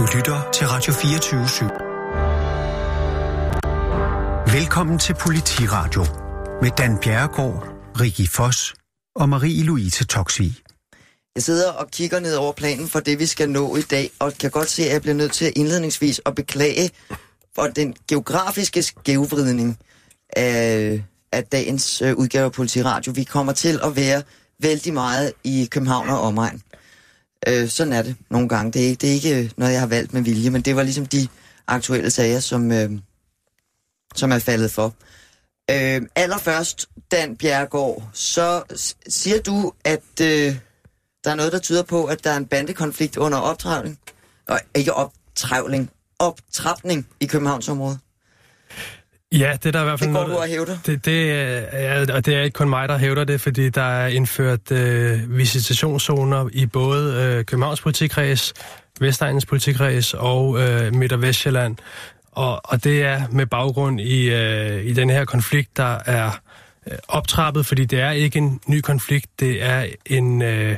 Du lytter til Radio 24 /7. Velkommen til Politiradio med Dan Bjerregaard, Rikki Foss og Marie-Louise Toxvi. Jeg sidder og kigger ned over planen for det, vi skal nå i dag, og kan godt se, at jeg bliver nødt til indledningsvis at beklage for den geografiske skævvridning af, af dagens øh, udgave af Politiradio. Vi kommer til at være vældig meget i København og omegn. Øh, sådan er det nogle gange. Det er, det er ikke øh, noget, jeg har valgt med vilje, men det var ligesom de aktuelle sager, som, øh, som er faldet for. Øh, allerførst, Dan Bjergård, så siger du, at øh, der er noget, der tyder på, at der er en bandekonflikt under optrævling. Og ikke optrævling, optrapning i Københavnsområdet. Ja, det er der i hvert fald Det går noget, du og hævder. Det, det, er, og det er ikke kun mig, der hævder det, fordi der er indført øh, visitationszoner i både øh, Københavns politikreds, Vestegnens politikreds og øh, Midt- og Vestjylland. Og, og det er med baggrund i, øh, i den her konflikt, der er øh, optrappet, fordi det er ikke en ny konflikt, det er en, øh,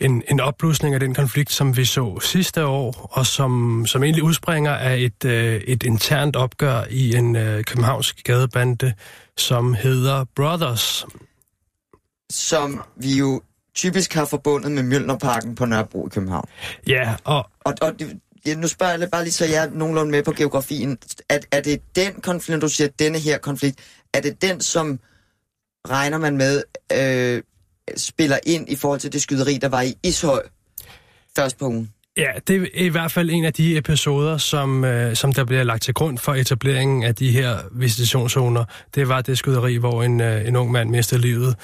en, en opblusning af den konflikt, som vi så sidste år, og som, som egentlig udspringer af et, øh, et internt opgør i en øh, københavnsk gadebande, som hedder Brothers. Som vi jo typisk har forbundet med Mjølnerparken på Nørrebro i København. Ja, og Og, og det, ja, nu spørger jeg bare lige, så jeg er nogenlunde med på geografien. Er, er det den konflikt, du siger denne her konflikt, er det den, som regner man med øh, spiller ind i forhold til det skyderi, der var i Ishøj først på ugen? Ja, det er i hvert fald en af de episoder, som, øh, som der bliver lagt til grund for etableringen af de her visitationszoner. Det var det skyderi, hvor en, øh, en ung mand mistede livet.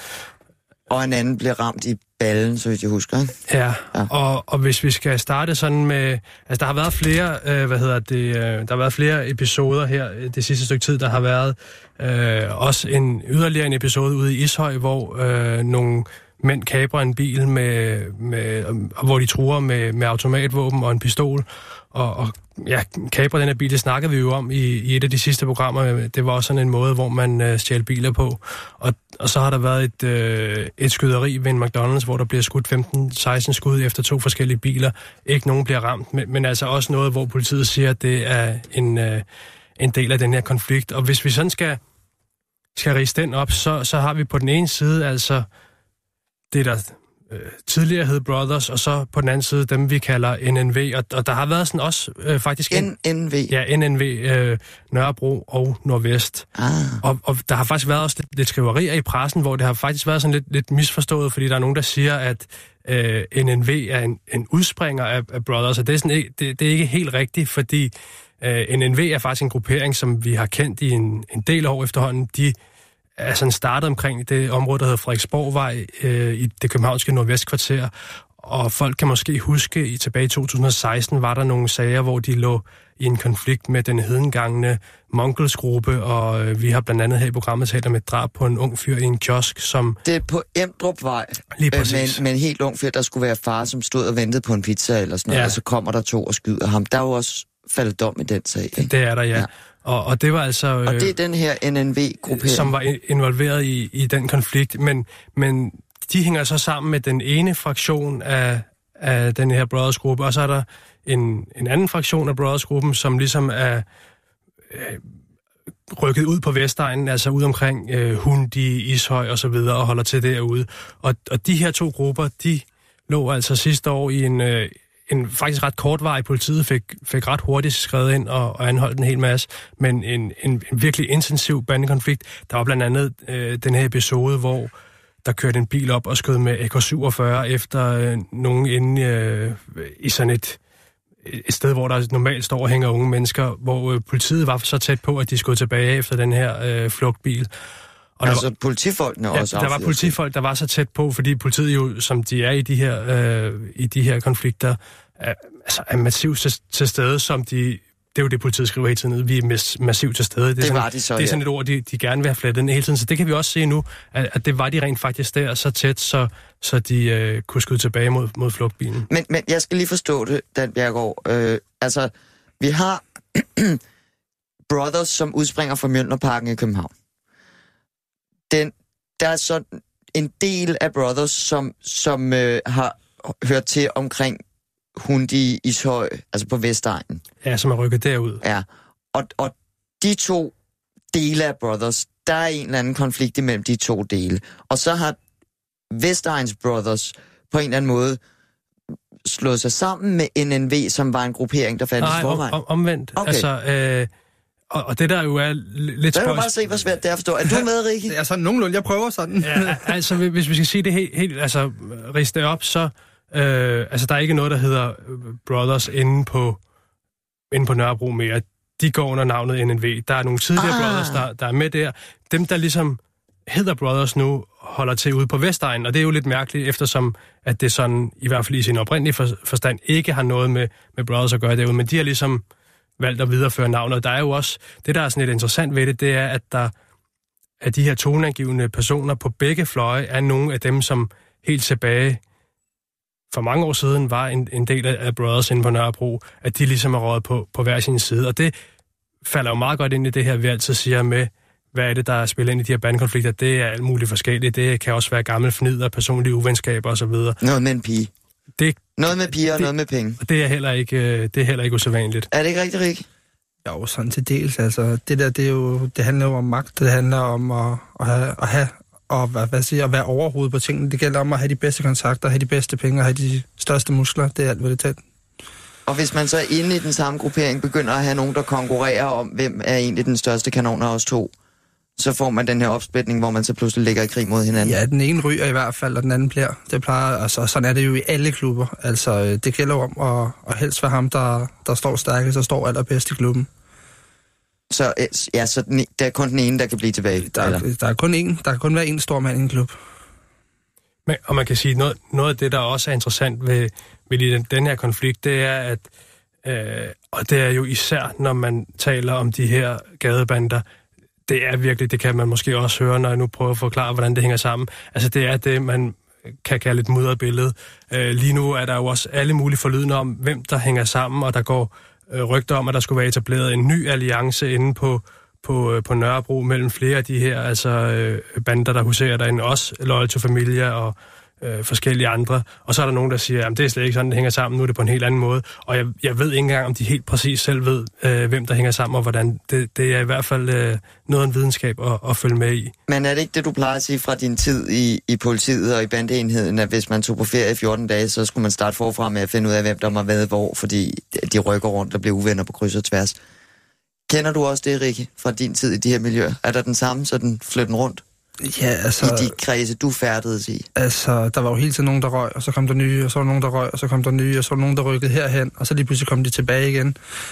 Og en anden blev ramt i ballen, så vidt jeg husker. ikke? Ja, Ja. Og, og hvis vi skal starte sådan med... Altså, der har været flere, øh, hvad hedder det, øh, der har været flere episoder her øh, det sidste stykke tid. Der har været øh, også en yderligere en episode ude i Ishøj, hvor øh, nogle mænd kabrer en bil, med, med, hvor de truer med, med automatvåben og en pistol. Og, og ja, kabrer den her bil, det snakkede vi jo om i, i et af de sidste programmer. Det var også sådan en måde, hvor man øh, stjal biler på. Og, og så har der været et, øh, et skyderi ved en McDonald's, hvor der bliver skudt 15-16 skud efter to forskellige biler. Ikke nogen bliver ramt, men, men altså også noget, hvor politiet siger, at det er en, øh, en del af den her konflikt. Og hvis vi sådan skal, skal rise den op, så, så har vi på den ene side altså det, der øh, tidligere hed Brothers, og så på den anden side dem, vi kalder NNV. Og, og der har været sådan også øh, faktisk... NNV. Ja, NNV, øh, Nørrebro og Nordvest. Ah. Og, og der har faktisk været også lidt, lidt skriverier i pressen, hvor det har faktisk været sådan lidt, lidt misforstået, fordi der er nogen, der siger, at øh, NNV er en, en udspringer af, af Brothers, og det er, sådan, ikke- det, det er ikke helt rigtigt, fordi øh, NNV er faktisk en gruppering, som vi har kendt i en, en del år efterhånden. De er sådan startet omkring det område, der hedder Frederiksborgvej øh, i det københavnske nordvestkvarter, og folk kan måske huske, i tilbage i 2016 var der nogle sager, hvor de lå i en konflikt med den hedengangne Mongols-gruppe, og øh, vi har blandt andet her i programmet talt om et drab på en ung fyr i en kiosk, som Det er på Emdrupvej, lige øh, præcis... med, med en helt ung fyr, der skulle være far, som stod og ventede på en pizza eller sådan noget, Ja. og så kommer der to og skyder ham. Der er jo også faldet dom i den sag. Ikke? Det er der, ja. Ja. Og, og det var altså... Øh, Og det er den her NNV-gruppering. som var in- involveret i, i den konflikt, men, men de hænger så sammen med den ene fraktion af, af den her Brothers-gruppe, og så er der en, en anden fraktion af Brothers-gruppen, som ligesom er øh, rykket ud på Vestegnen, altså ud omkring øh, Hundi, Ishøj og så videre, og holder til derude. Og, og de her to grupper, de lå altså sidste år i en, øh, en faktisk ret kortvarig politiet fik, fik ret hurtigt skrevet ind og, og anholdt en hel masse, men en, en, en virkelig intensiv bandekonflikt. Der var blandt andet øh, den her episode, hvor der kørte en bil op og skød med AK-47 efter øh, nogen inde øh, i sådan et, et sted, hvor der normalt står og hænger unge mennesker, hvor øh, politiet var så tæt på, at de skulle tilbage efter den her øh, flugtbil. Og der Altså var- politifolkene Ja, også der var politifolk, der var så tæt på, fordi politiet jo, som de er i de her, øh, i de her konflikter, er, altså, er massivt til, til stede, som de... Det er jo det, politiet skriver hele tiden. Vi er mas- massivt til stede. Det, er Det sådan, var de så, Det er sådan ja. et ord, de, de gerne vil have flettet ind hele tiden. Så det kan vi også se nu, at, at det var de rent faktisk der så tæt, så, så de øh, kunne skyde tilbage mod, mod flugtbilen. Men, men jeg skal lige forstå det, Dan Bjergård. Øh, altså, vi har Brothers, som udspringer fra Mjølnerparken i København. Den, der er så en del af Brothers, som, som øh, har hørt til omkring Hundi Ishøj, altså på Vestegnen. Ja, som er rykket derud. Ja, og, og de to dele af Brothers, der er en eller anden konflikt imellem de to dele. Og så har Vestegns Brothers på en eller anden måde slået sig sammen med NNV, som var en gruppering, der fandtes Nej, forvejen. om, omvendt. Okay. Altså, øh, og, og det der jo er lidt spøjst... bare se, hvor svært det er at forstå. Er du med, Rikke? Det er sådan nogenlunde, jeg prøver sådan. Ja, altså, hvis vi skal sige det helt, helt altså, riste det op, så... Øh, altså, der er ikke noget, der hedder øh, Brothers inde på, inde på Nørrebro mere. De går under navnet NNV. Der er nogle tidligere Ah. Brothers, der, der er med der. Dem, der ligesom hedder Brothers nu, holder til ude på Vestegnen, og det er jo lidt mærkeligt, eftersom at det sådan, i hvert fald i sin oprindelige for, forstand, ikke har noget med, med Brothers at gøre derude, men de har ligesom valgt at videreføre navnet. Der er jo også, det der er sådan lidt interessant ved det, det er, at der at de her toneangivende personer på begge fløje er nogle af dem, som helt tilbage for mange år siden var en, en del af Brothers inde på Nørrebro, at de ligesom er rådet på, på hver sin side. Og det falder jo meget godt ind i det her, vi altid siger med, hvad er det, der spiller ind i de her bandkonflikter. Det er alt muligt forskelligt. Det kan også være gamle fnider, personlige uvenskaber osv. Noget med en pige. Det, Noget med piger og Det- noget med penge. og det er heller ikke, øh, det er heller ikke usædvanligt. Er det ikke rigtigt, Rikke? Jo, sådan til dels. Altså, det der, det, er jo, det handler jo om magt. Det handler om at, at have, at have og hvad, hvad siger, at være overhovedet på tingene. Det gælder om at have de bedste kontakter, have de bedste penge og have de største muskler. Det er alt, hvad det tager. Og hvis man så inde i den samme gruppering begynder at have nogen, der konkurrerer om, hvem er egentlig den største kanon af os to, så får man den her opsplitning, hvor man så pludselig ligger i krig mod hinanden. Ja, den ene ryger i hvert fald, og den anden bliver. Det plejer, altså, sådan er det jo i alle klubber. Altså, øh, det gælder om at, at helst være ham, der, der står stærkest og står allerbedst i klubben. Så, øh, ja, så den, det er kun den ene, der kan blive tilbage. Der, er, der er kun én, der kan kun være én stor mand i en klub. Men, og man kan sige, noget, noget af det, der også er interessant ved, ved lige den, den her konflikt, det er, at, øh, og det er jo især, når man taler om de her gadebander, det er virkelig, det kan man måske også høre, når jeg nu prøver at forklare, hvordan det hænger sammen. Altså det er det, man kan kalde et mudret billede. Øh, lige nu er der jo også alle mulige forlydende om, hvem der hænger sammen, og der går øh, rygter om, at der skulle være etableret en ny alliance inde på, på, øh, på Nørrebro mellem flere af de her altså, øh, bander, der huserer derinde, også Loyal to Familia og øh, forskellige andre. Og så er der nogen, der siger, at det er slet ikke sådan, det hænger sammen, nu er det på en helt anden måde. Og jeg, jeg ved ikke engang, om de helt præcis selv ved, øh, hvem der hænger sammen og hvordan. Det, det er i hvert fald øh, noget af en videnskab at, at følge med i. Men er det ikke det, du plejer at sige fra din tid i, i politiet og i bandeenheden, at hvis man tog på ferie i 14 dage, så skulle man starte forfra med at finde ud af, hvem der var været hvor, fordi de rykker rundt og bliver uvenner på kryds og tværs. Kender du også det, Rikke, fra din tid i de her miljøer? Er der den samme, så den flytter rundt Ja, altså... i de kredse, du færdedes i? Altså, der var jo hele tiden nogen, der røg, og så kom der nye, og så var nogen, der røg, og så kom der nye, og så var nogen, der rykkede herhen, og så lige pludselig kom de tilbage igen.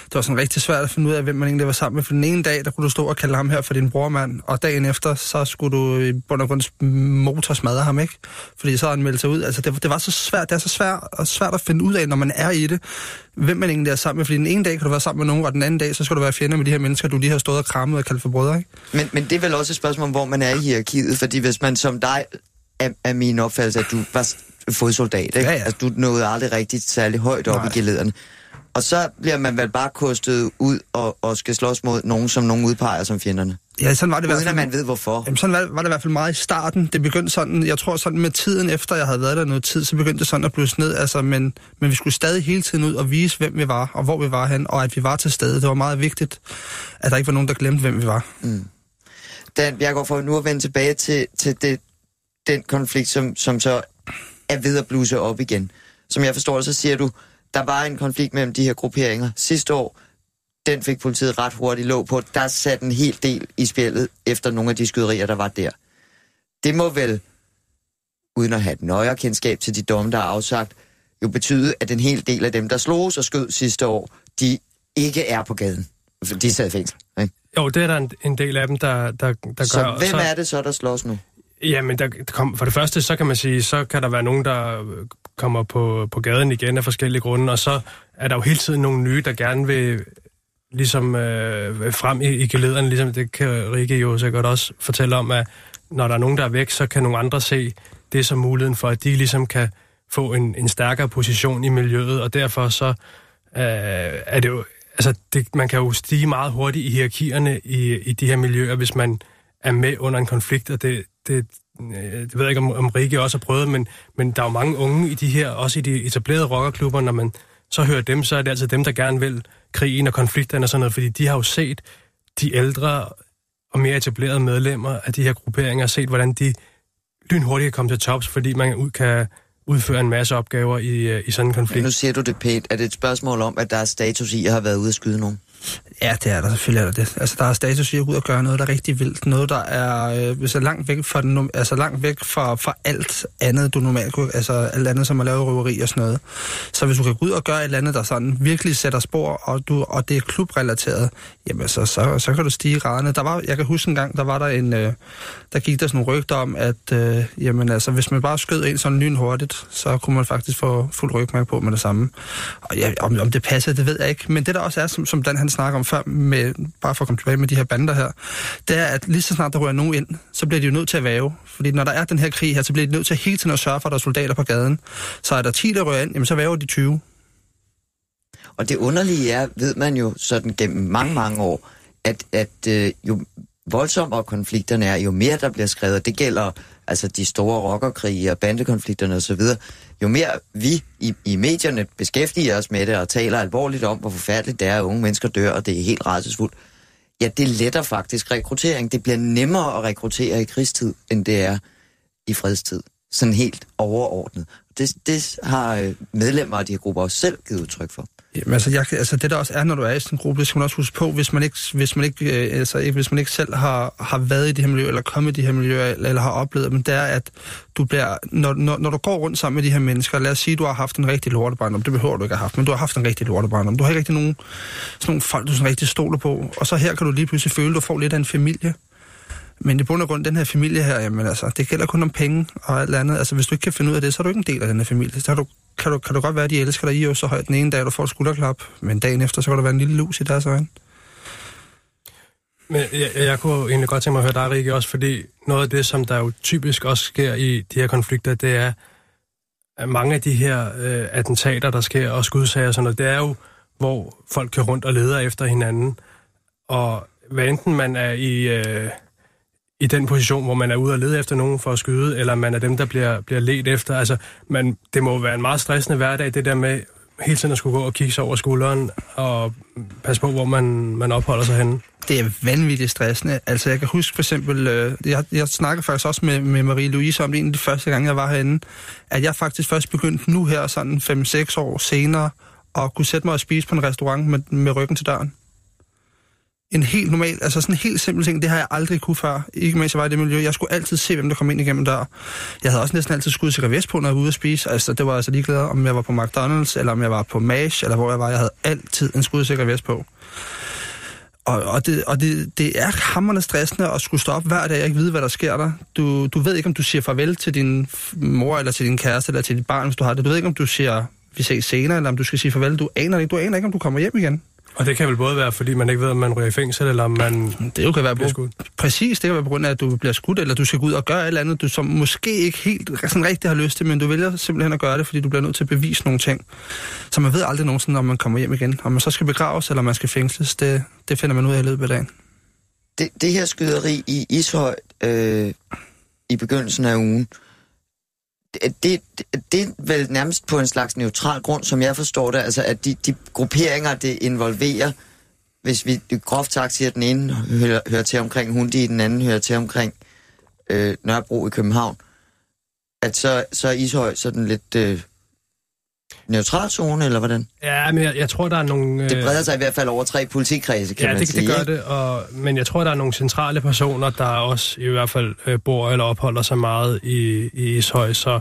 Det var sådan rigtig svært at finde ud af, hvem man egentlig var sammen med, for den ene dag, der kunne du stå og kalde ham her for din brormand, og dagen efter, så skulle du i bund og grund motor smadre ham, ikke? Fordi så havde han meldt sig ud. Altså, det, det var så svært, det er så svært, og svært at finde ud af, når man er i det, hvem man egentlig er sammen med. Fordi den ene dag kan du være sammen med nogen, og den anden dag, så skal du være fjender med de her mennesker, du lige har stået og krammet og kaldt for brødre, ikke? Men, men det er vel også et spørgsmål om, hvor man er i hierarkiet, fordi hvis man som dig er, er min opfattelse, at du var fodsoldat, ikke? Ja, ja. Altså, du nåede aldrig rigtig særlig højt op Nej. i gelederne. Og så bliver man vel bare kostet ud og, og skal slås mod nogen, som nogen udpeger som fjenderne. Ja, sådan var det i hvert Uden fald. at man ved hvorfor. Jamen, sådan var, var det i hvert fald meget i starten. Det begyndte sådan, jeg tror sådan med tiden efter, jeg havde været der noget tid, så begyndte det sådan at blusse ned. Altså, men, men vi skulle stadig hele tiden ud og vise, hvem vi var, og hvor vi var hen, og at vi var til stede. Det var meget vigtigt, at der ikke var nogen, der glemte, hvem vi var. Dan Bjergård, for nu at vende tilbage til, til det, den konflikt, som, som så er ved at bluse op igen. Som jeg forstår det, så siger du, der var en konflikt mellem de her grupperinger sidste år. Den fik politiet ret hurtigt låg på. Der satte en hel del i spillet efter nogle af de skyderier, der var der. Det må vel, uden at have et nøjere kendskab til de domme, der er afsagt, jo betyde, at en hel del af dem, der slog og skød sidste år, de ikke er på gaden. De sad i fængsel. Ikke? Jo, det er der en, en del af dem, der, der, der Så gør. og hvem er det så, der slås nu? Jamen, der, kom, for det første, så kan man sige, så kan der være nogen, der kommer på, på gaden igen af forskellige grunde, og så er der jo hele tiden nogle nye, der gerne vil ligesom øh, frem i, i gelederne, ligesom det kan Rikke jo godt også fortælle om, at når der er nogen, der er væk, så kan nogle andre se det som muligheden for, at de ligesom kan få en, en stærkere position i miljøet, og derfor så øh, er det jo, altså det, man kan jo stige meget hurtigt i hierarkierne i, i de her miljøer, hvis man er med under en konflikt, og det, det, Øh, det ved jeg ikke, om, om Rikke også har prøvet, men, men der er jo mange unge i de her, også i de etablerede rockerklubber, når man så hører dem, så er det altid dem, der gerne vil krigen og konflikterne og sådan noget, fordi de har jo set de ældre og mere etablerede medlemmer af de her grupperinger, set hvordan de lynhurtigt kan komme til tops, fordi man ud kan udføre en masse opgaver i, øh, i sådan en konflikt. Ja, nu siger du det pænt. Er det et spørgsmål om, at der er status i at have været ude at skyde nogen? Ja, det er der selvfølgelig. Er der det. Altså, der er status i at ud og gøre noget, der er rigtig vildt. Noget, der er, øh, hvis er langt væk fra, den, altså, langt væk fra, fra alt andet, du normalt kunne, altså alt andet, som at lave røveri og sådan noget. Så hvis du kan gå ud og gøre et eller andet, der sådan virkelig sætter spor, og, du, og det er klubrelateret, jamen så, så, så kan du stige graderne. Der var, jeg kan huske en gang, der var der en, øh, der gik der sådan nogle rygter om, at øh, jamen, altså, hvis man bare skød ind sådan lyn hurtigt, så kunne man faktisk få fuld rygmærke på med det samme. Og ja, om, om det passer, det ved jeg ikke. Men det der også er, som, som Dan han snakker om før, med, bare for at komme tilbage med de her bander her, det er, at lige så snart der rører nogen ind, så bliver de jo nødt til at væve. Fordi når der er den her krig her, så bliver de nødt til hele tiden at sørge for, at der er soldater på gaden. Så er der 10, der rører ind, jamen så væver de 20. Og det underlige er, ved man jo sådan gennem mange, mange år, at, at øh, jo voldsommere konflikterne er, jo mere der bliver skrevet, og det gælder altså de store rockerkrige og bandekonflikterne osv., jo mere vi i, i medierne beskæftiger os med det og taler alvorligt om, hvor forfærdeligt det er, at unge mennesker dør, og det er helt rædselsfuldt, ja, det letter faktisk rekruttering. Det bliver nemmere at rekruttere i krigstid, end det er i fredstid. Sådan helt overordnet. Det, det har øh, medlemmer af de her grupper også selv givet udtryk for. Jamen, altså, jeg, altså, det der også er, når du er i sådan en gruppe, det skal man også huske på, hvis man ikke, hvis man ikke, øh, altså, ikke, hvis man ikke selv har, har været i det her miljø, eller kommet i de her miljøer, eller, eller har oplevet dem, det er, at du bliver, når, når, når du går rundt sammen med de her mennesker, lad os sige, du har haft en rigtig lortebarndom, det behøver du ikke have haft, men du har haft en rigtig lortebarndom. Du har ikke rigtig nogen, sådan nogle folk, du sådan rigtig stoler på, og så her kan du lige pludselig føle, at du får lidt af en familie. Men i bund og grund, den her familie her, jamen altså, det gælder kun om penge og alt andet. Altså, hvis du ikke kan finde ud af det, så er du ikke en del af den her familie. Så har du kan du, kan du godt være, at de elsker dig i så højt den ene dag, du får et skulderklap, men dagen efter, så kan der være en lille lus i deres øjne. Men jeg, jeg kunne egentlig godt tænke mig at høre dig, Rikke, også fordi noget af det, som der jo typisk også sker i de her konflikter, det er, at mange af de her øh, attentater, der sker, og skudsager og sådan noget, det er jo, hvor folk kører rundt og leder efter hinanden. Og hvad enten man er i, øh, i den position, hvor man er ude og lede efter nogen for at skyde, eller man er dem, der bliver, bliver let efter. Altså, man, det må være en meget stressende hverdag, det der med hele tiden at skulle gå og kigge sig over skulderen og passe på, hvor man, man opholder sig henne. Det er vanvittigt stressende. Altså, jeg kan huske for eksempel, øh, jeg, jeg snakkede faktisk også med, med Marie-Louise om det en af de første gange, jeg var herinde, at jeg faktisk først begyndte nu her, sådan 5-6 år senere, at kunne sætte mig og spise på en restaurant med, med ryggen til døren en helt normal, altså sådan en helt simpel ting, det har jeg aldrig kunne før. Ikke mens jeg var i det miljø. Jeg skulle altid se, hvem der kom ind igennem der. Jeg havde også næsten altid skudt sikker vest på, når jeg var ude at spise. Altså, det var altså ligeglad, om jeg var på McDonald's, eller om jeg var på MASH, eller hvor jeg var. Jeg havde altid en skudsikker vest på. Og, og, det, og det, det er hammerende stressende at skulle stoppe hver dag og ikke vide, hvad der sker der. Du, du ved ikke, om du siger farvel til din mor, eller til din kæreste, eller til dit barn, hvis du har det. Du ved ikke, om du siger, vi ses senere, eller om du skal sige farvel. Du aner ikke, du aner ikke, om du kommer hjem igen. Og det kan vel både være, fordi man ikke ved, om man ryger i fængsel, eller om man det jo kan være bliver skudt. Præcis, det kan være på grund af, at du bliver skudt, eller du skal gå ud og gøre et eller andet, du som måske ikke helt sådan rigtig har lyst til, men du vælger simpelthen at gøre det, fordi du bliver nødt til at bevise nogle ting. Så man ved aldrig nogensinde, om man kommer hjem igen. Om man så skal begraves, eller man skal fængsles, det, det finder man ud af i løbet af dagen. Det, det her skyderi i Ishøj øh, i begyndelsen af ugen, det, det, det er vel nærmest på en slags neutral grund, som jeg forstår det, altså at de, de grupperinger, det involverer, hvis vi groft sagt siger, at den ene hører, hører til omkring Hundi, den anden hører til omkring øh, Nørrebro i København, at så, så er Ishøj sådan lidt øh, neutral zone, eller hvordan? Ja, men jeg, jeg tror, der er nogle... Øh... Det breder sig i hvert fald over tre politikredse, kan ja, man det, sige. Ja, det gør det, og, men jeg tror, der er nogle centrale personer, der også i hvert fald øh, bor eller opholder sig meget i, i Ishøj, så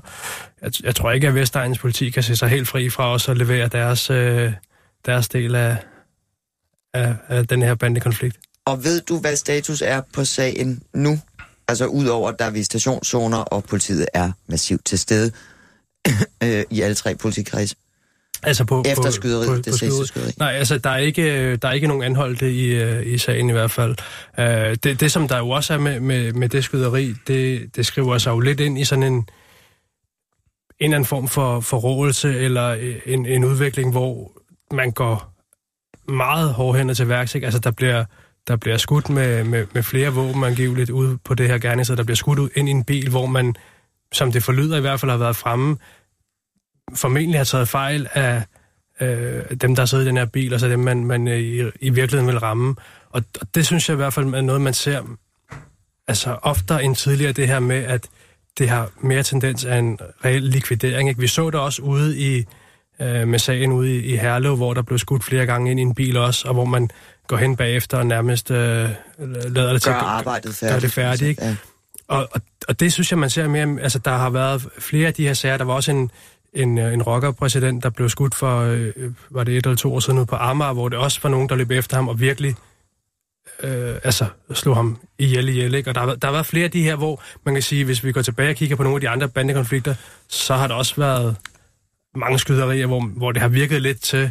jeg, jeg tror ikke, at Vestegnens politi kan se sig helt fri fra os og levere deres, øh, deres del af, af, af den her bandekonflikt. Og ved du, hvad status er på sagen nu? Altså udover, at der er visitationszoner, og politiet er massivt til stede øh, i alle tre politikredse. Altså på, Efter skyderiet, på, det på sidste skyderi. Nej, altså der er ikke, der er ikke nogen anholdte i, øh, i sagen i hvert fald. Uh, det, det, som der jo også er med, med, med det skyderi, det, det skriver sig jo lidt ind i sådan en, en eller anden form for forrådelse eller en, en udvikling, hvor man går meget hårdhændet til værks. Ikke? Altså der bliver, der bliver skudt med, med, med flere våben angiveligt ude på det her gerningssted. Der bliver skudt ud ind i en bil, hvor man som det forlyder i hvert fald har været fremme, formentlig har taget fejl af, øh, dem, der sidder i den her bil, og så dem, man, man øh, i, i virkeligheden vil ramme. Og, og det synes jeg i hvert fald er noget, man ser altså oftere end tidligere, det her med, at det har mere tendens af en reel likvidering. Ikke? Vi så det også ude i, øh, med sagen ude i, i Herlev, hvor der blev skudt flere gange ind i en bil også, og hvor man går hen bagefter og nærmest øh, lader det til Gør arbejdet færdigt. Gør det færdigt, ikke? Ja. Og, og, og det synes jeg, man ser mere... Altså, der har været flere af de her sager. Der var også en, en, øh, en rockerpræsident, der blev skudt for, øh, var det et eller to år siden ude på Amager, hvor det også var nogen, der løb efter ham og virkelig øh, altså, slog ham ihjel ihjel. Ikke? Og der har, der har været flere af de her, hvor man kan sige, hvis vi går tilbage og kigger på nogle af de andre bandekonflikter, så har der også været mange skyderier, hvor, hvor det har virket lidt til,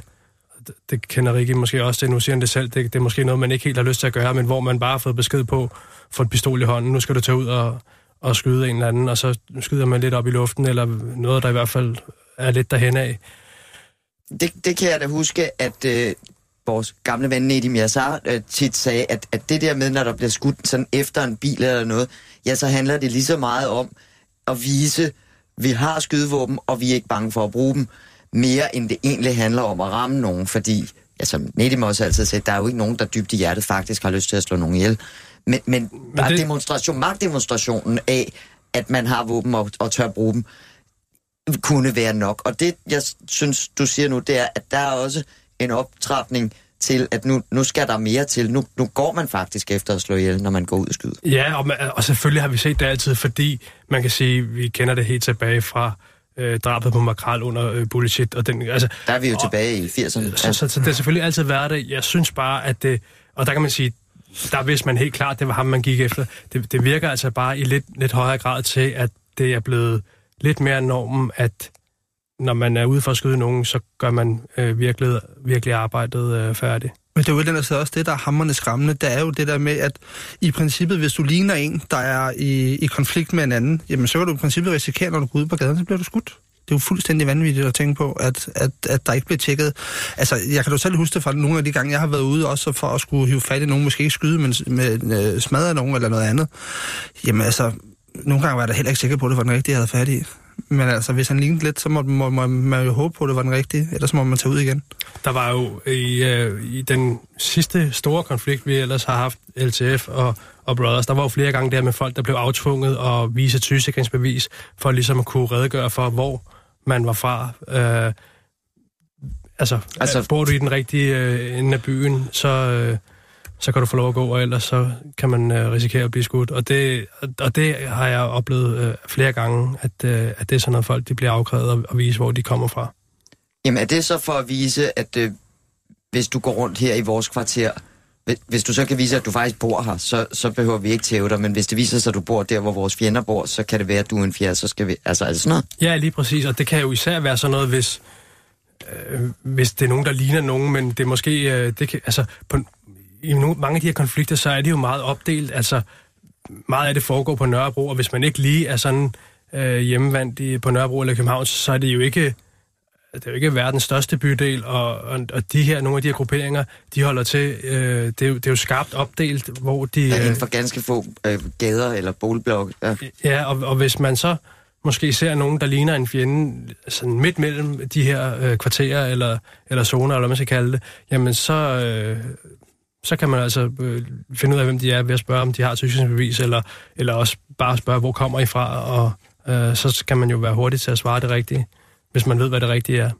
det, det kender Rikke måske også til, nu siger han det selv, det, det er måske noget, man ikke helt har lyst til at gøre, men hvor man bare har fået besked på, få et pistol i hånden, nu skal du tage ud og, og skyde en eller anden, og så skyder man lidt op i luften, eller noget, der i hvert fald er lidt derhen af. Det, det kan jeg da huske, at øh, vores gamle ven Nedim Yassar øh, tit sagde, at, at det der med, når der bliver skudt sådan efter en bil eller noget, ja, så handler det lige så meget om at vise, vi har skydevåben, og vi er ikke bange for at bruge dem, mere end det egentlig handler om at ramme nogen, fordi, ja, som Nedim også altid sagde, der er jo ikke nogen, der dybt i hjertet faktisk har lyst til at slå nogen ihjel. Men, men bare det- demonstration, magtdemonstrationen af, at man har våben og, og tør bruge dem, kunne være nok. Og det, jeg synes, du siger nu, det er, at der er også en optrapning til, at nu, nu skal der mere til. Nu, nu går man faktisk efter at slå ihjel, når man går ud og skyder. Ja, og, man, og selvfølgelig har vi set det altid, fordi man kan sige, vi kender det helt tilbage fra øh, drabet på Makrel under øh, bullshit. Og den, altså, Der er vi jo og- tilbage i 80'erne. Så, så, så det har selvfølgelig altid været det. Jeg synes bare, at det... Og der kan man sige, der vidste man helt klart, det var ham, man gik efter. Det, det virker altså bare i lidt, lidt højere grad til, at det er blevet lidt mere normen, at når man er ude for at skyde nogen, så gør man øh, virkelig, virkelig arbejdet øh, færdigt. Men det er jo den, altså også det, der er hammerne skræmmende. Det er jo det der med, at i princippet, hvis du ligner en, der er i, i konflikt med en anden, jamen så kan du i princippet risikere, når du går ud på gaden, så bliver du skudt. Det er jo fuldstændig vanvittigt at tænke på, at, at, at der ikke bliver tjekket. Altså, jeg kan jo selv huske det fra nogle af de gange, jeg har været ude også for at skulle hive fat i nogen, måske ikke skyde, men med, øh, smadre nogen eller noget andet. Jamen altså, nogle gange var jeg da heller ikke sikker på, at det var den rigtige, jeg havde fat i. Men altså, hvis han lignede lidt, så må, må, må man jo håbe på, at det var den rigtige, ellers må man tage ud igen. Der var jo i, øh, i den sidste store konflikt, vi ellers har haft, LTF og, og Brothers, der var jo flere gange der med folk, der blev aftvunget og vise et sygesikringsbevis, for ligesom at kunne redegøre for, hvor man var fra. Øh, altså, Altså- bor du i den rigtige øh, ende af byen, så, øh, så kan du få lov at gå, og ellers så kan man øh, risikere at blive skudt. Og det, og det har jeg oplevet øh, flere gange, at, øh, at det er sådan noget folk, de bliver afkrævet og, og vise, hvor de kommer fra. Jamen er det så for at vise, at øh, hvis du går rundt her i vores kvarter, hvis- du så kan vise, at du faktisk bor her, så, så behøver vi ikke tæve dig, men hvis det viser sig, at du bor der, hvor vores fjender bor, så kan det være, at du er en fjerde, så skal vi... Altså, altså sådan noget? Ja, lige præcis, og det kan jo især være sådan noget, hvis, øh, hvis det er nogen, der ligner nogen, men det er måske, øh, det kan, altså, på, i nogle, mange af de her konflikter, så er det jo meget opdelt, altså, meget af det foregår på Nørrebro, og hvis man ikke lige er sådan øh, hjemmevandt i, på Nørrebro eller København, så er det jo ikke, det er jo ikke verdens største bydel, og, og, og de her, nogle af de her grupperinger, de holder til, øh, det, er jo, det er jo skarpt opdelt, hvor de... Ja, øh, inden for ganske få øh, gader eller boligblokke. Ja. Ja, og, og hvis man så måske ser nogen, der ligner en fjende sådan midt mellem de her øh, kvarterer eller, eller zoner, eller hvad man skal kalde det, jamen så, øh, så kan man altså øh, finde ud af, hvem de er ved at spørge, om de har sygesikringsbevis, eller, eller også bare spørge, hvor kommer I fra, og øh, så kan man jo være hurtig til at svare det rigtige, hvis man ved, hvad det rigtige er.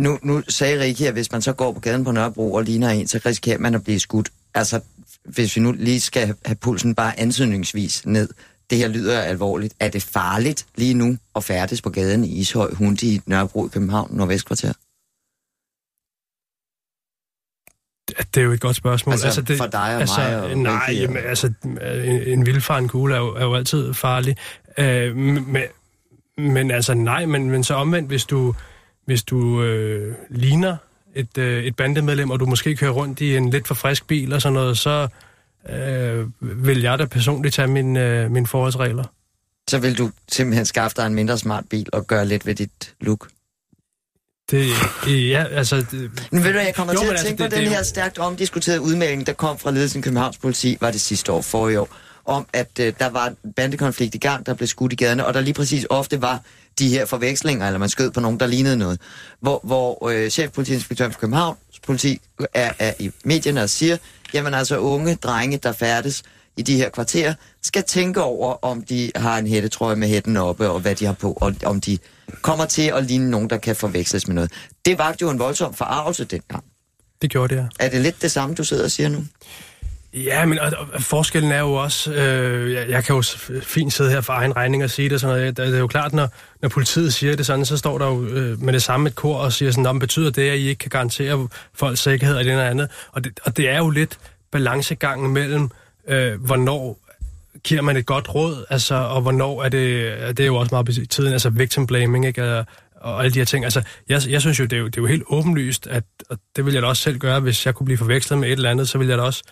Nu, nu sagde Rikke, at hvis man så går på gaden på Nørrebro og ligner en, så risikerer man at blive skudt. Altså, hvis vi nu lige skal have- pulsen bare ansøgningsvis ned, det her lyder alvorligt. Er det farligt lige nu at færdes på gaden i Ishøj, Hundi, Nørrebro i København, Nordvestkvarter? Det er jo et godt spørgsmål. Altså, det, for dig og altså, mig og Nej, jamen, altså, en, en vildfaren kugle er jo, er jo altid farlig. Øh, men, men altså, nej, men, men så omvendt, hvis du, hvis du øh, ligner et, øh, et bandemedlem, og du måske kører rundt i en lidt for frisk bil og sådan noget, så øh, vil jeg da personligt tage min, øh, mine forholdsregler. Så vil du simpelthen skaffe dig en mindre smart bil og gøre lidt ved dit look. Det, ja, altså... Det, Men ved du, jeg kommer Jo, til at altså, tænke det- på den det jo- her stærkt omdiskuterede udmelding, der kom fra ledelsen Københavns politi, var det sidste år, forrige år, om at øh, der var en bandekonflikt i gang, der blev skudt i gaderne, og der lige præcis ofte var de her forvekslinger, eller man skød på nogen, der lignede noget. Hvor, hvor øh, chefpolitiinspektøren for Københavns politi er, er i medierne og siger, jamen altså unge drenge, der færdes i de her kvarterer, skal tænke over, om de har en hættetrøje med hætten oppe, og hvad de har på, og om de kommer til at ligne nogen, der kan forveksles med noget. Det vagte jo en voldsom forarvelse dengang. Det gjorde det, ja. Er det lidt det samme, du sidder og siger nu? Ja, men og, og, forskellen er jo også, øh, jeg, jeg kan jo fint sidde her for egen regning og sige det sådan noget. Det, er jo klart, når, når politiet siger det sådan, så står der jo øh, med det samme et kor og siger sådan, om betyder det, at I ikke kan garantere folks sikkerhed og det eller andet. Og det, og det er jo lidt balancegangen mellem, øh, hvornår giver man et godt råd, altså, og hvornår er det, det er jo også meget på tiden, altså victim blaming, ikke? Og, og alle de her ting. Altså, jeg, jeg synes jo det, er jo, det er jo helt åbenlyst, at, og det vil jeg da også selv gøre, hvis jeg kunne blive forvekslet med et eller andet, så vil jeg da også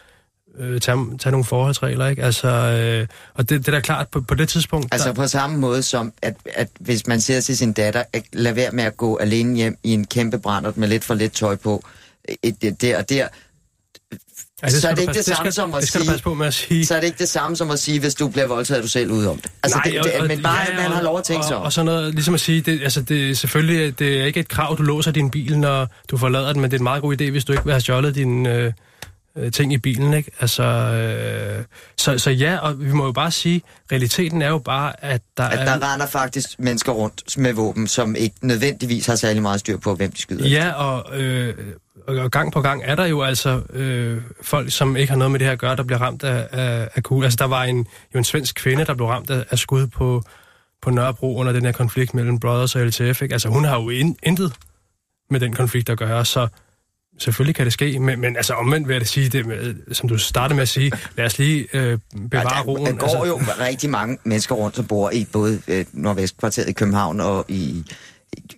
øh, tage, tage nogle forholdsregler, ikke? Altså, øh, og det, det er da klart, på, på det tidspunkt... Altså der... på samme måde som, at, at hvis man siger til sin datter, at lad være med at gå alene hjem i en kæmpe brændert med lidt for lidt tøj på, et, der og der, Ja, det så er det ikke det samme som at sige, på med at sige... Så er det ikke det samme som at sige, hvis du bliver voldtaget, er du selv ude om det. Altså, Nej, det, det, og, men bare, ja, man har lov at tænke sig om. Og, sådan noget, ligesom at sige, det, altså, det, selvfølgelig det er ikke et krav, du låser din bil, når du forlader den, men det er en meget god idé, hvis du ikke vil have stjålet din... Øh, øh, ting i bilen, ikke? Altså, øh, så, så ja, og vi må jo bare sige, realiteten er jo bare, at der at er... der render faktisk mennesker rundt med våben, som ikke nødvendigvis har særlig meget styr på, hvem de skyder. Ja, og, øh, og gang på gang er der jo altså øh, folk, som ikke har noget med det her at gøre, der bliver ramt af, af, af kugle. Altså, der var en, jo en svensk kvinde, der blev ramt af, af skud på, på Nørrebro under den her konflikt mellem Brothers og LTF, ikke? Altså, hun har jo in, intet med den konflikt at gøre, så Selvfølgelig kan det ske, men, men altså omvendt vil jeg det sige, det med, som du startede med at sige, lad os lige øh, bevare ja, der, roen. Der går altså. jo rigtig mange mennesker rundt, som bor i både øh, Nordvestkvarteret i København og i,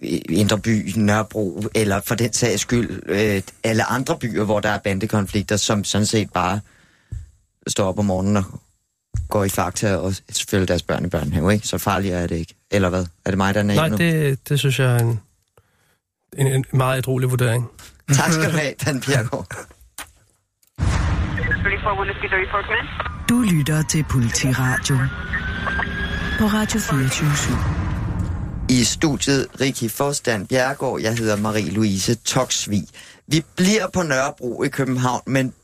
i Indreby, Nørrebro, eller for den sags skyld øh, alle andre byer, hvor der er bandekonflikter, som sådan set bare står op om morgenen og går i fakta og følger deres børn i børnehave, ikke? Så farligt er det ikke. Eller hvad? Er det mig, der er Nej, det, det synes jeg er en, en, en meget edrolig vurdering. Tak skal du have, Dan Bjergård. Du lytter til Politiradio på Radio 24 I studiet Rikki Dan Bjergård, jeg hedder Marie-Louise Toksvig. Vi bliver på Nørrebro i København, men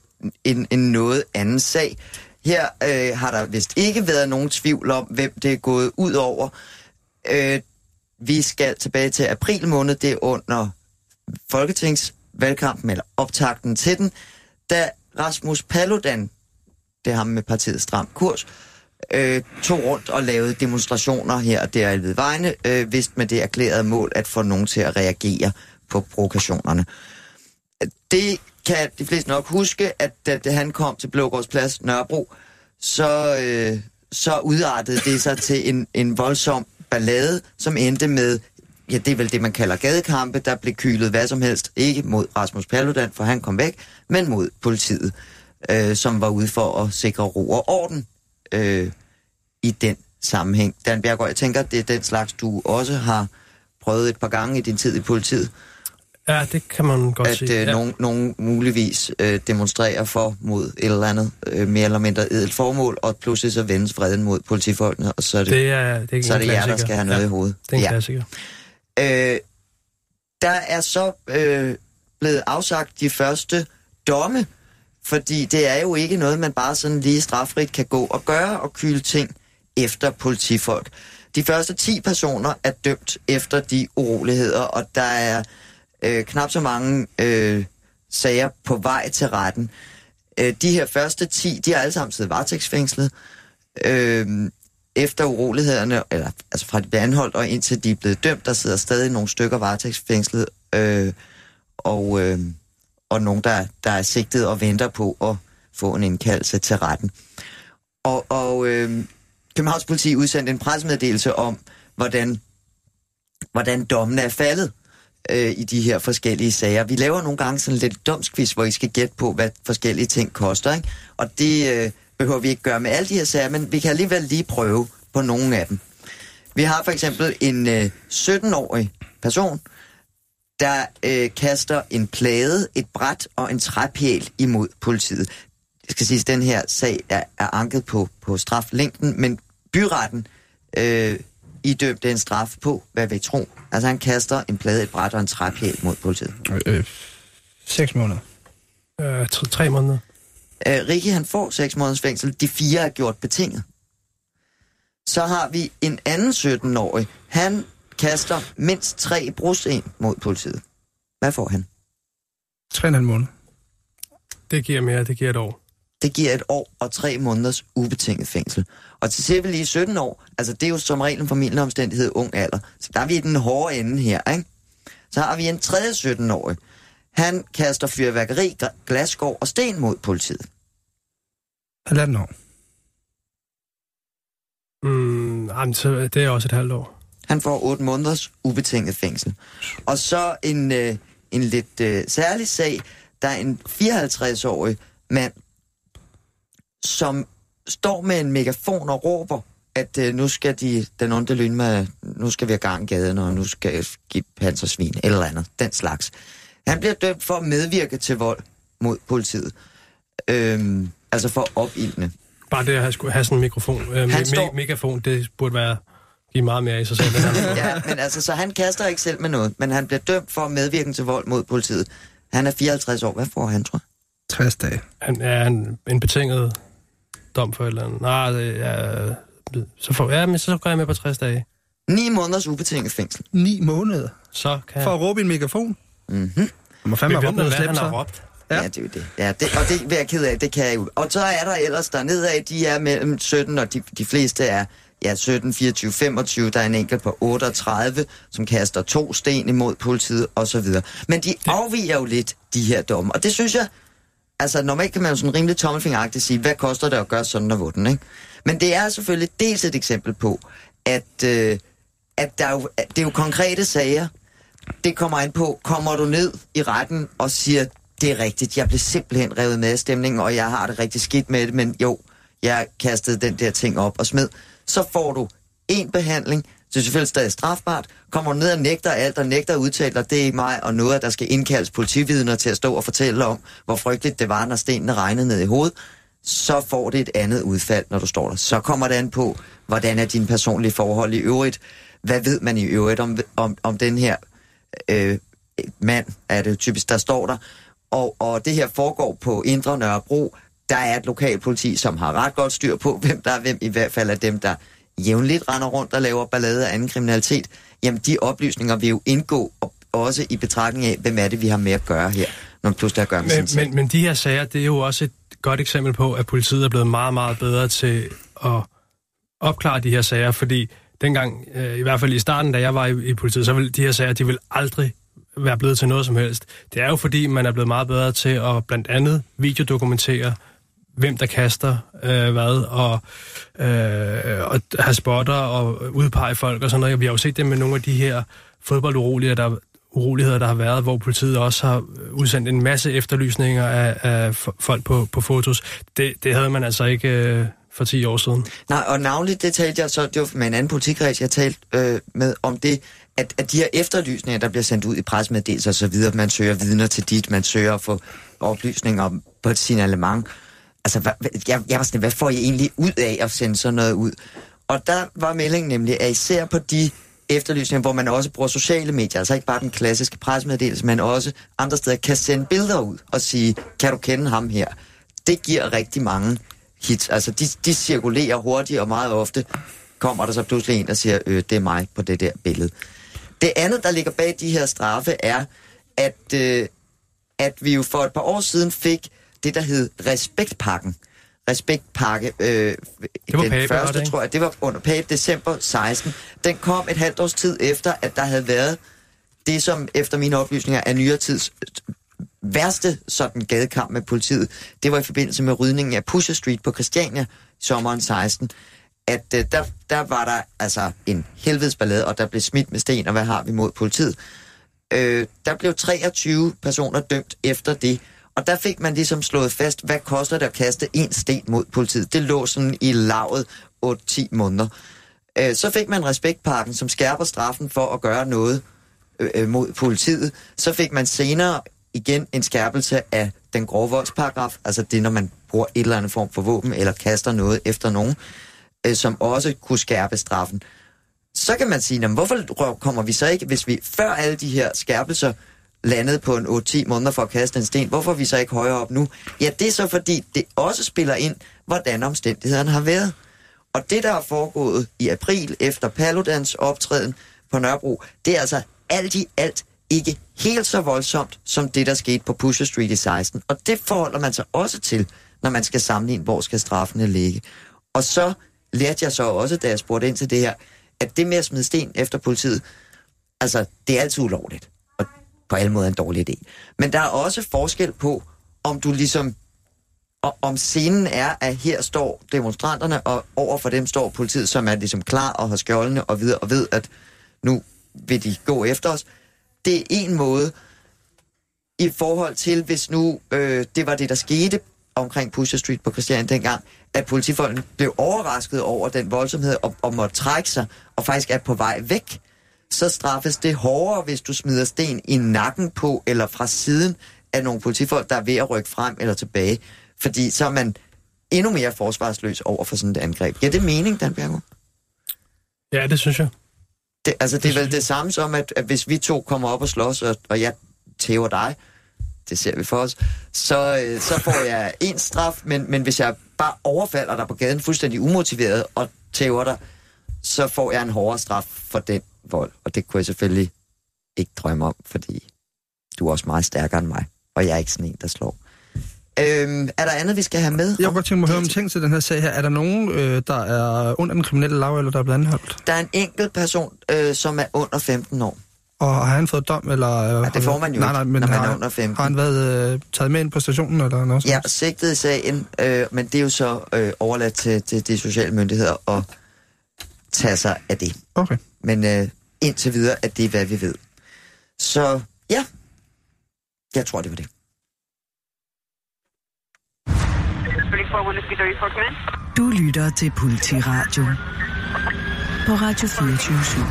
en, en noget anden sag. Her øh, har der vist ikke været nogen tvivl om, hvem det er gået ud over. Øh, vi skal tilbage til april måned, det er under Folketings valgkampen, eller optakten til den, da Rasmus Paludan, det er ham med partiet Stram Kurs, øh, tog rundt og lavede demonstrationer her og der i Hvidvejne, øh, vist med det erklærede mål at få nogen til at reagere på provokationerne. Det kan de fleste nok huske, at da han kom til Blågårdsplads Nørrebro, så, øh, så udartede det sig til en, en voldsom ballade, som endte med ja, det er vel det, man kalder gadekampe, der blev kylet hvad som helst, ikke mod Rasmus Paludan, for han kom væk, men mod politiet, øh, som var ude for at sikre ro og orden øh, i den sammenhæng. Dan Bjergård, jeg tænker, det er den slags, du også har prøvet et par gange i din tid i politiet. Ja, det kan man godt at, sige. At øh, ja. nogen, nogen muligvis øh, demonstrerer for mod et eller andet øh, mere eller mindre edelt formål, og pludselig så vendes vreden mod politifolkene, og så er det, det, er, det er så er det jer, der skal have noget ja, i hovedet. Det er en ja. klassiker. Øh, der er så øh, blevet afsagt de første domme, fordi det er jo ikke noget, man bare sådan lige straffrit kan gå og gøre og kyle ting efter politifolk. De første 10 personer er dømt efter de uroligheder, og der er øh, knap så mange øh, sager på vej til retten. Øh, de her første 10, de har alle sammen siddet varetægtsfængslet. Øh, efter urolighederne, eller altså fra de blev anholdt og indtil de er blevet dømt, der sidder stadig nogle stykker varetægtsfængslet, øh, og, øh, og nogen, der, der er sigtet og venter på at få en indkaldelse til retten. Og, og øh, Københavns politi udsendte en pressemeddelelse om, hvordan, hvordan dommene er faldet øh, i de her forskellige sager. Vi laver nogle gange sådan lidt domskvist, hvor I skal gætte på, hvad forskellige ting koster. Ikke? Og det... Øh, behøver vi ikke gøre med alle de her sager, men vi kan alligevel lige prøve på nogle af dem. Vi har for eksempel en øh, 17-årig person, der øh, kaster en plade, et bræt og en træpæl imod politiet. Jeg skal sige, at den her sag er, er anket på, på straflængden, men byretten øh, idømte en straf på, hvad vi tro. Altså han kaster en plade, et bræt og en træpæl mod politiet. Øh, seks måneder. Øh, tre, tre måneder. Øh, Rikke han får seks måneders fængsel. De fire er gjort betinget. Så har vi en anden 17-årig. Han kaster mindst tre brosten mod politiet. Hvad får han? Tre og en halv måned. Det giver mere, det giver et år. Det giver et år og tre måneders ubetinget fængsel. Og til ser vi lige 17 år, altså det er jo som regel en familieomstændighed ung alder. Så der er vi i den hårde ende her, ikke? Så har vi en tredje 17-årig. Han kaster fyrværkeri, gl- glasskår og sten mod politiet. Halvanden år. Mm, jamen, så det er også et halvt år. Han får 8 måneders ubetinget fængsel. Og så en, øh, en lidt øh, særlig sag. Der er en 54-årig mand, som står med en megafon og råber, at øh, nu skal de, den onde lyn med, nu skal vi have gang gaden, og nu skal jeg give pansersvin, eller andet, den slags. Han bliver dømt for at medvirke til vold mod politiet. Øhm, altså for opildne. Bare det at have, skulle have sådan en mikrofon. Øh, Han me- står- me- megafon, det burde være give meget mere i sig selv. Ja, men altså, så han kaster ikke selv med noget, men han bliver dømt for medvirken til vold mod politiet. Han er 54 år. Hvad får han, tror jeg? 60 dage. Han er en, en betinget dom for et eller andet. Nej, det er... Så, får, ja, men så går jeg med på 60 dage. 9 måneders ubetinget fængsel. Ni måneder. Så kan For at råbe i en megafon. Mhm. Man må fandme have råbt han slemt, har råbt. Ja. Ja. det er jo det. Ja, det. Og det vil jeg ked af, det kan jeg jo. Og så er der ellers der nedad, de er mellem 17, og de, de fleste er ja, 17, 24, 25. Der er en enkelt på 38, som kaster to sten imod politiet, og så videre. Men de afviger jo lidt, de her domme. Og det synes jeg, altså normalt kan man jo sådan rimelig tommelfingeragtigt sige, hvad koster det at gøre sådan og vunden, ikke? Men det er selvfølgelig dels et eksempel på, at, øh, at, der er jo, at det er jo konkrete sager. Det kommer an på, kommer du ned i retten og siger, det er rigtigt, jeg blev simpelthen revet med af stemningen, og jeg har det rigtig skidt med det, men jo, jeg kastede den der ting op og smed. Så får du en behandling, det er selvfølgelig stadig strafbart. Kommer du ned og nægter alt, og nægter at udtale dig, det er mig, og noget, der skal indkaldes politividner til at stå og fortælle om, hvor frygteligt det var, når stenene regnede ned i hovedet, så får det et andet udfald, når du står der. Så kommer det an på, hvordan er dine personlige forhold i øvrigt. Hvad ved man i øvrigt om, om, om den her øh, mand, er det typisk, der står der. Og, og det her foregår på Indre Nørrebro. Der er et lokalpoliti, som har ret godt styr på, hvem der er hvem, i hvert fald af dem, der jævnligt render rundt og laver ballade af anden kriminalitet. Jamen, de oplysninger vil jo indgå og, også i betragtning af, hvem er det, vi har med at gøre her, når man pludselig har at gøre med Men, men, men de her sager, det er jo også et godt eksempel på, at politiet er blevet meget, meget bedre til at opklare de her sager, fordi dengang, øh, i hvert fald i starten, da jeg var i, i politiet, så ville de her sager, de vil aldrig være blevet til noget som helst. Det er jo fordi, man er blevet meget bedre til at blandt andet videodokumentere, hvem der kaster øh, hvad, og, øh, og have spotter og udpege folk og sådan noget. Vi har jo set det med nogle af de her fodbolduroligheder, der, uroligheder, der har været, hvor politiet også har udsendt en masse efterlysninger af, af folk på, på fotos. Det, det havde man altså ikke øh, for 10 år siden. Nej, og navnligt, det talte jeg så, det var med en anden politikreds, jeg talte øh, med om det, at, at de her efterlysninger, der bliver sendt ud i presmeddelelser og så videre, man søger vidner til dit, man søger at få oplysninger på et signalement. Altså, hvad- jeg, jeg var sådan, hvad får I egentlig ud af at sende sådan noget ud? Og der var meldingen nemlig, at især på de efterlysninger, hvor man også bruger sociale medier, altså ikke bare den klassiske presmeddelelse, men også andre steder, kan sende billeder ud og sige, kan du kende ham her? Det giver rigtig mange hits. Altså, de, de cirkulerer hurtigt, og meget ofte kommer der så pludselig en, der siger, øh, det er mig på det der billede. Det andet, der ligger bag de her straffe, er, at, øh, at vi jo for et par år siden fik det, der hed Respektpakken. Respektpakke, øh, var den Pape, første, det, tror jeg, det var under Pape, december 16. Den kom et halvt års tid efter, at der havde været det, som efter mine oplysninger er nyere tids værste sådan gadekamp med politiet, det var i forbindelse med rydningen af Pusher Street på Christiania sommeren 16, at øh, der, der var der altså en helvedes ballade, og der blev smidt med sten, og hvad har vi mod politiet? Øh, der blev 23 personer dømt efter det, og der fik man ligesom slået fast, hvad koster det at kaste en sten mod politiet? Det lå sådan i lavet 8-10 måneder. Øh, så fik man respektpakken, som skærper straffen for at gøre noget øh, øh, mod politiet. Så fik man senere igen en skærpelse af den grove voldsparagraf, altså det, når man bruger et eller andet form for våben, eller kaster noget efter nogen, øh, som også kunne skærpe straffen. Så kan man sige, jamen, hvorfor kommer vi så ikke, hvis vi før alle de her skærpelser landede på en 8-10 måneder for at kaste en sten, hvorfor er vi så ikke højere op nu? Ja, det er så fordi, det også spiller ind, hvordan omstændighederne har været. Og det, der er foregået i april efter Paludans optræden på Nørrebro, det er altså alt i alt ikke helt så voldsomt, som det, der skete på Pusher Street i 16. Og det forholder man sig også til, når man skal sammenligne, hvor skal straffene ligge. Og så lærte jeg så også, da jeg spurgte ind til det her, at det med at smide sten efter politiet, altså, det er altid ulovligt. Og på alle måder en dårlig idé. Men der er også forskel på, om du ligesom og om scenen er, at her står demonstranterne, og over for dem står politiet, som er ligesom klar og har skjoldene og videre og ved, at nu vil de gå efter os. Det er en måde i forhold til, hvis nu øh, det var det, der skete omkring Pusher Street på Christian dengang, at politifolkene blev overrasket over den voldsomhed og, og måtte trække sig, og faktisk er på vej væk, så straffes det hårdere, hvis du smider sten i nakken på, eller fra siden af nogle politifolk, der er ved at rykke frem eller tilbage. Fordi så er man endnu mere forsvarsløs over for sådan et angreb. Ja, det er mening, Dan Bjergård. Ja, det synes jeg. Det, altså, det er vel det samme som, at, at hvis vi to kommer op og slås, og, og jeg tæver dig, det ser vi for os, så, øh, så får jeg en straf, men, men hvis jeg bare overfalder dig på gaden fuldstændig umotiveret og tæver dig, så får jeg en hårdere straf for den vold. Og det kunne jeg selvfølgelig ikke drømme om, fordi du er også meget stærkere end mig, og jeg er ikke sådan en, der slår. Øhm, er der andet, vi skal have med? Jeg kunne godt tænke mig at høre om ting til den her sag her. Er der nogen, øh, der er under den kriminelle lav, eller der er blevet anholdt? Der er en enkelt person, øh, som er under 15 år. Og har han fået dom, eller... Øh, ja, det får man jo nej, nej, men når man har, er under 15. Har han været øh, taget med ind på stationen, eller noget Ja, sigtet i sagen, øh, men det er jo så øh, overladt til, til de sociale myndigheder at tage sig af det. Okay. Men øh, indtil videre, at det er, hvad vi ved. Så ja, jeg tror, det var det. Du lytter til Politiradio på Radio 24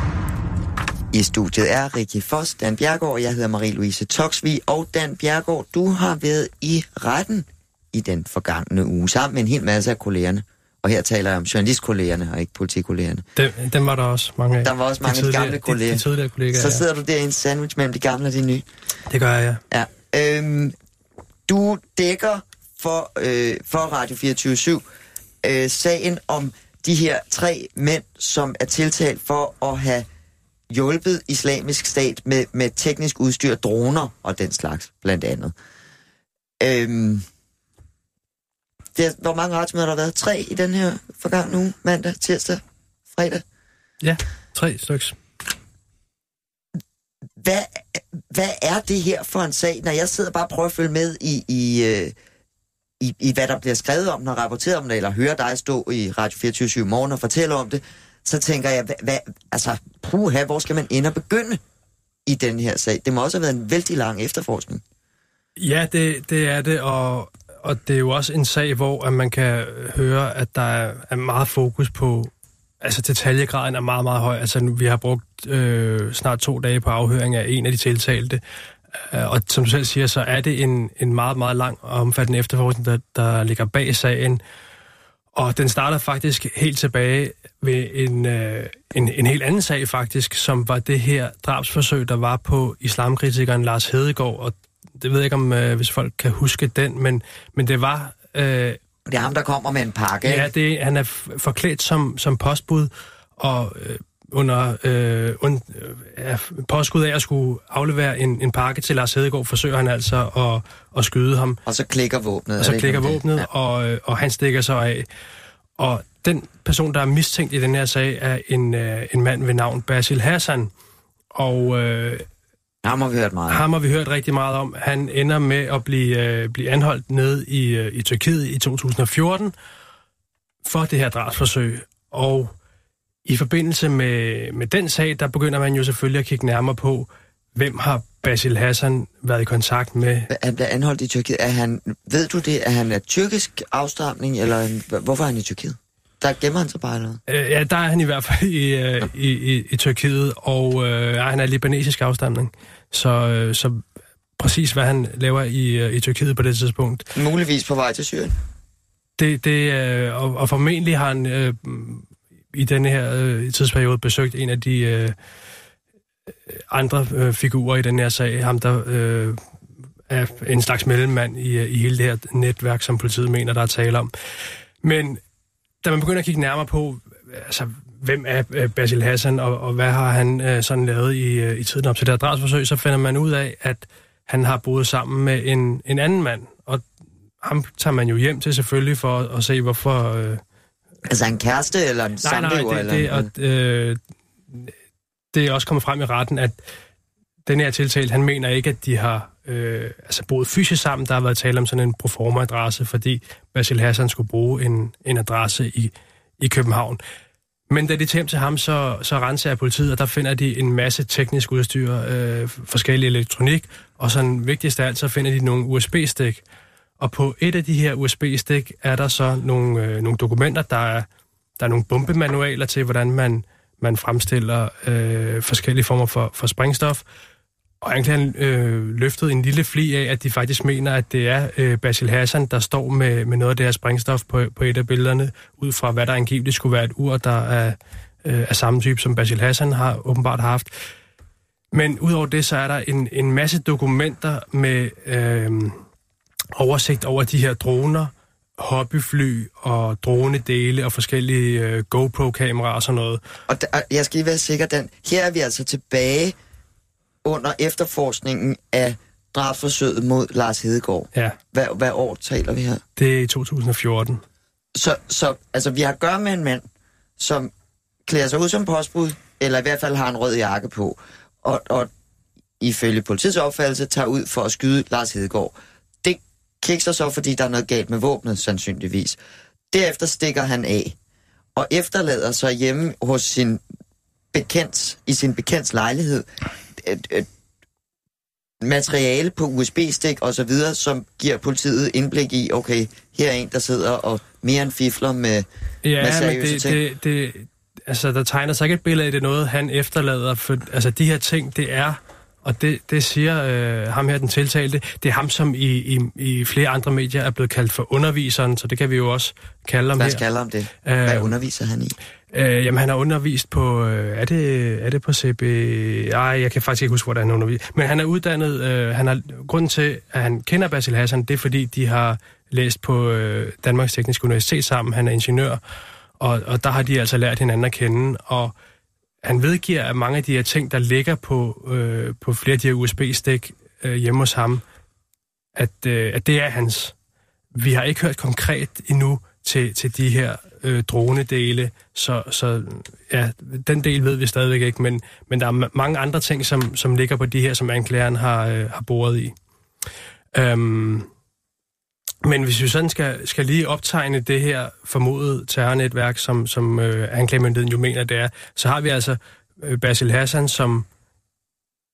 I studiet er Rikke Foss, Dan Bjergård, jeg hedder Marie-Louise Toksvig, og Dan Bjergård, du har været i retten i den forgangne uge, sammen med en hel masse af kollegerne. Og her taler jeg om journalistkollegerne, og ikke politikollegerne. Dem, dem var der også mange af. Der var også mange de, gamle kolleger. De, de tidligere kollegaer, Så sidder ja. du der i en sandwich mellem de gamle og de nye. Det gør jeg, ja. ja øhm, du dækker for, øh, for Radio 24 øh, sagen om de her tre mænd, som er tiltalt for at have hjulpet islamisk stat med, med teknisk udstyr, droner og den slags, blandt andet. Øhm, det, hvor mange retsmøder der har været? Tre i den her forgangne uge, mandag, tirsdag, fredag? Ja, tre stykker. Hvad, hvad er det her for en sag, når jeg sidder bare og prøver at følge med i, i, øh, i, i hvad der bliver skrevet om, når rapporteret om det, eller hører dig stå i Radio 24 morgen og fortælle om det, så tænker jeg, hvad, hvad, altså, puha, hvor skal man ind og begynde i den her sag? Det må også have været en vældig lang efterforskning. Ja, det, det er det, og, og det er jo også en sag, hvor at man kan høre, at der er, er meget fokus på, altså detaljegraden er meget, meget høj. Altså, vi har brugt øh, snart to dage på afhøring af en af de tiltalte, og som du selv siger, så er det en, en meget, meget lang og omfattende efterforskning, der, der ligger bag sagen. Og den starter faktisk helt tilbage ved en, øh, en, en helt anden sag faktisk, som var det her drabsforsøg, der var på islamkritikeren Lars Hedegaard. Og det ved jeg ikke, om øh, hvis folk kan huske den, men, men det var... Øh, det er ham, der kommer med en pakke, Ja, det, han er forklædt som, som postbud, og øh, under øh, und, øh, påskud af at skulle aflevere en, en pakke til Lars Hedegaard, forsøger han altså at, at skyde ham. Og så klikker våbnet. Og så klikker våbnet, ja. og, øh, og han stikker sig af. Og den person, der er mistænkt i den her sag, er en, øh, en mand ved navn Basil Hassan. Og øh, ham har vi hørt meget Ham har vi hørt rigtig meget om. Han ender med at blive, øh, blive anholdt ned i, øh, i Tyrkiet i 2014 for det her drabsforsøg. Og i forbindelse med, med den sag, der begynder man jo selvfølgelig at kigge nærmere på, hvem har Basil Hassan været i kontakt med? Han bliver anholdt i Tyrkiet. Er han, ved du det, er han af tyrkisk afstamning, eller hvorfor er han i Tyrkiet? Der gemmer han sig bare eller øh, Ja, der er han i hvert fald i, øh, ja. i, i, i Tyrkiet, og øh, han er libanesisk afstamning. Så, øh, så præcis hvad han laver i, øh, i Tyrkiet på det tidspunkt. Muligvis på vej til Syrien? Det, det, øh, og, og formentlig har han øh, i denne her øh, tidsperiode besøgt en af de øh, andre øh, figurer i den her sag. Ham, der øh, er en slags mellemmand i, øh, i hele det her netværk, som politiet mener, der er tale om. Men da man begynder at kigge nærmere på, altså, hvem er øh, Basil Hassan, og, og hvad har han øh, sådan lavet i, øh, i tiden op til det her drabsforsøg, så finder man ud af, at han har boet sammen med en, en anden mand, og ham tager man jo hjem til selvfølgelig for at, at se, hvorfor... Øh, Altså en kæreste eller en nej, samlever? nej, det, det, eller, og, øh, det er også kommet frem i retten, at den her tiltalt, han mener ikke, at de har øh, altså boet fysisk sammen. Der har været tale om sådan en proforma-adresse, fordi Basil Hassan skulle bruge en, en adresse i, i København. Men da de tager hjem til ham, så, så renser jeg politiet, og der finder de en masse teknisk udstyr, øh, forskellig elektronik, og sådan vigtigst af alt, så finder de nogle USB-stik. Og på et af de her USB-stik er der så nogle, øh, nogle dokumenter, der er, der er nogle bombemanualer til, hvordan man, man fremstiller øh, forskellige former for, for sprængstof. Og anklageren øh, løftede en lille fli af, at de faktisk mener, at det er øh, Basil Hassan, der står med, med noget af det her sprængstof på, på et af billederne, ud fra hvad der angiveligt skulle være et ur, der er øh, af samme type, som Basil Hassan har åbenbart haft. Men udover det, så er der en, en masse dokumenter med øh, oversigt over de her droner, hobbyfly og dronedele og forskellige øh, GoPro-kameraer og sådan noget. Og, der, jeg skal lige være sikker, Dan. Her er vi altså tilbage under efterforskningen af drabsforsøget mod Lars Hedegaard. Ja, Hvad, hvad år taler vi her? det er i 2014. Så, så altså, vi har at gøre med en mand, som klæder sig ud som postbud, eller i hvert fald har en rød jakke på, og, og ifølge politiets opfattelse tager ud for at skyde Lars Hedegaard. Kikser så, fordi der er noget galt med våbnet, sandsynligvis. Derefter stikker han af, og efterlader sig hjemme hos sin bekendt, i sin bekendts lejlighed, et, et materiale på USB-stik og så videre, som giver politiet indblik i, okay, her er en, der sidder og mere end fifler med, med Ja, men seriøse det, ting. det, det, altså, der tegner sig ikke et billede af, det noget, han efterlader. For, altså, de her ting, det er, og det, det siger øh, ham her, den tiltalte, det er ham, som i, i, i flere andre medier er blevet kaldt for underviseren, så det kan vi jo også kalde ham Hvad her. skal kalde om det? Hvad Øh, underviser han i? Øh, jamen, han har undervist på... Øh, er, det, er det på CB... Ej, jeg kan faktisk ikke huske, hvordan han underviser. Men han er uddannet... Øh, han har, grunden til, at han kender Basil Hassan, det er, fordi de har læst på øh, Danmarks Tekniske Universitet sammen. Han er ingeniør, og, og der har de altså lært hinanden at kende. Og han vedgiver, at mange af de her ting, der ligger på, øh, på flere af de her USB-stik øh, hjemme hos ham, at, øh, at det er hans. Vi har ikke hørt konkret endnu til, til de her øh, dronedele, så, så ja, den del ved vi stadigvæk ikke, men, men der er ma- mange andre ting, som, som ligger på de her, som anklageren har, øh, har boret i. Øhm, men hvis vi sådan skal, skal lige optegne det her formodede terrornetværk, som, som øh, anklagemyndigheden jo mener, det er, så har vi altså øh, Basil Hassan, som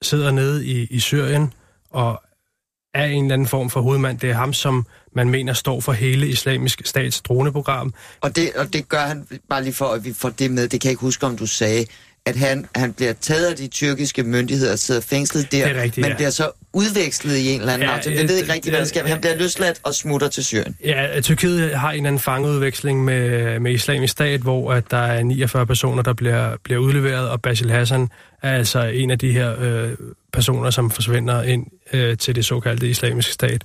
sidder nede i, i Syrien og er en eller anden form for hovedmand. Det er ham, som man mener står for hele islamisk stats droneprogram. Og det, og det gør han, bare lige for at vi får det med, det kan jeg ikke huske, om du sagde, at han, han bliver taget af de tyrkiske myndigheder og sidder fængslet der, Det er rigtigt, men ja. bliver så udvekslet i en eller anden Ja, aftale. Jeg ved ikke rigtigt, hvad der sker. Han bliver løsladt og smutter til Syrien. Ja, Tyrkiet har en eller anden fangeudveksling med, med islamisk stat, hvor at der er 49 personer, der bliver, bliver udleveret, og Basil Hassan er altså en af de her øh, personer, som forsvinder ind øh, til det såkaldte islamiske stat.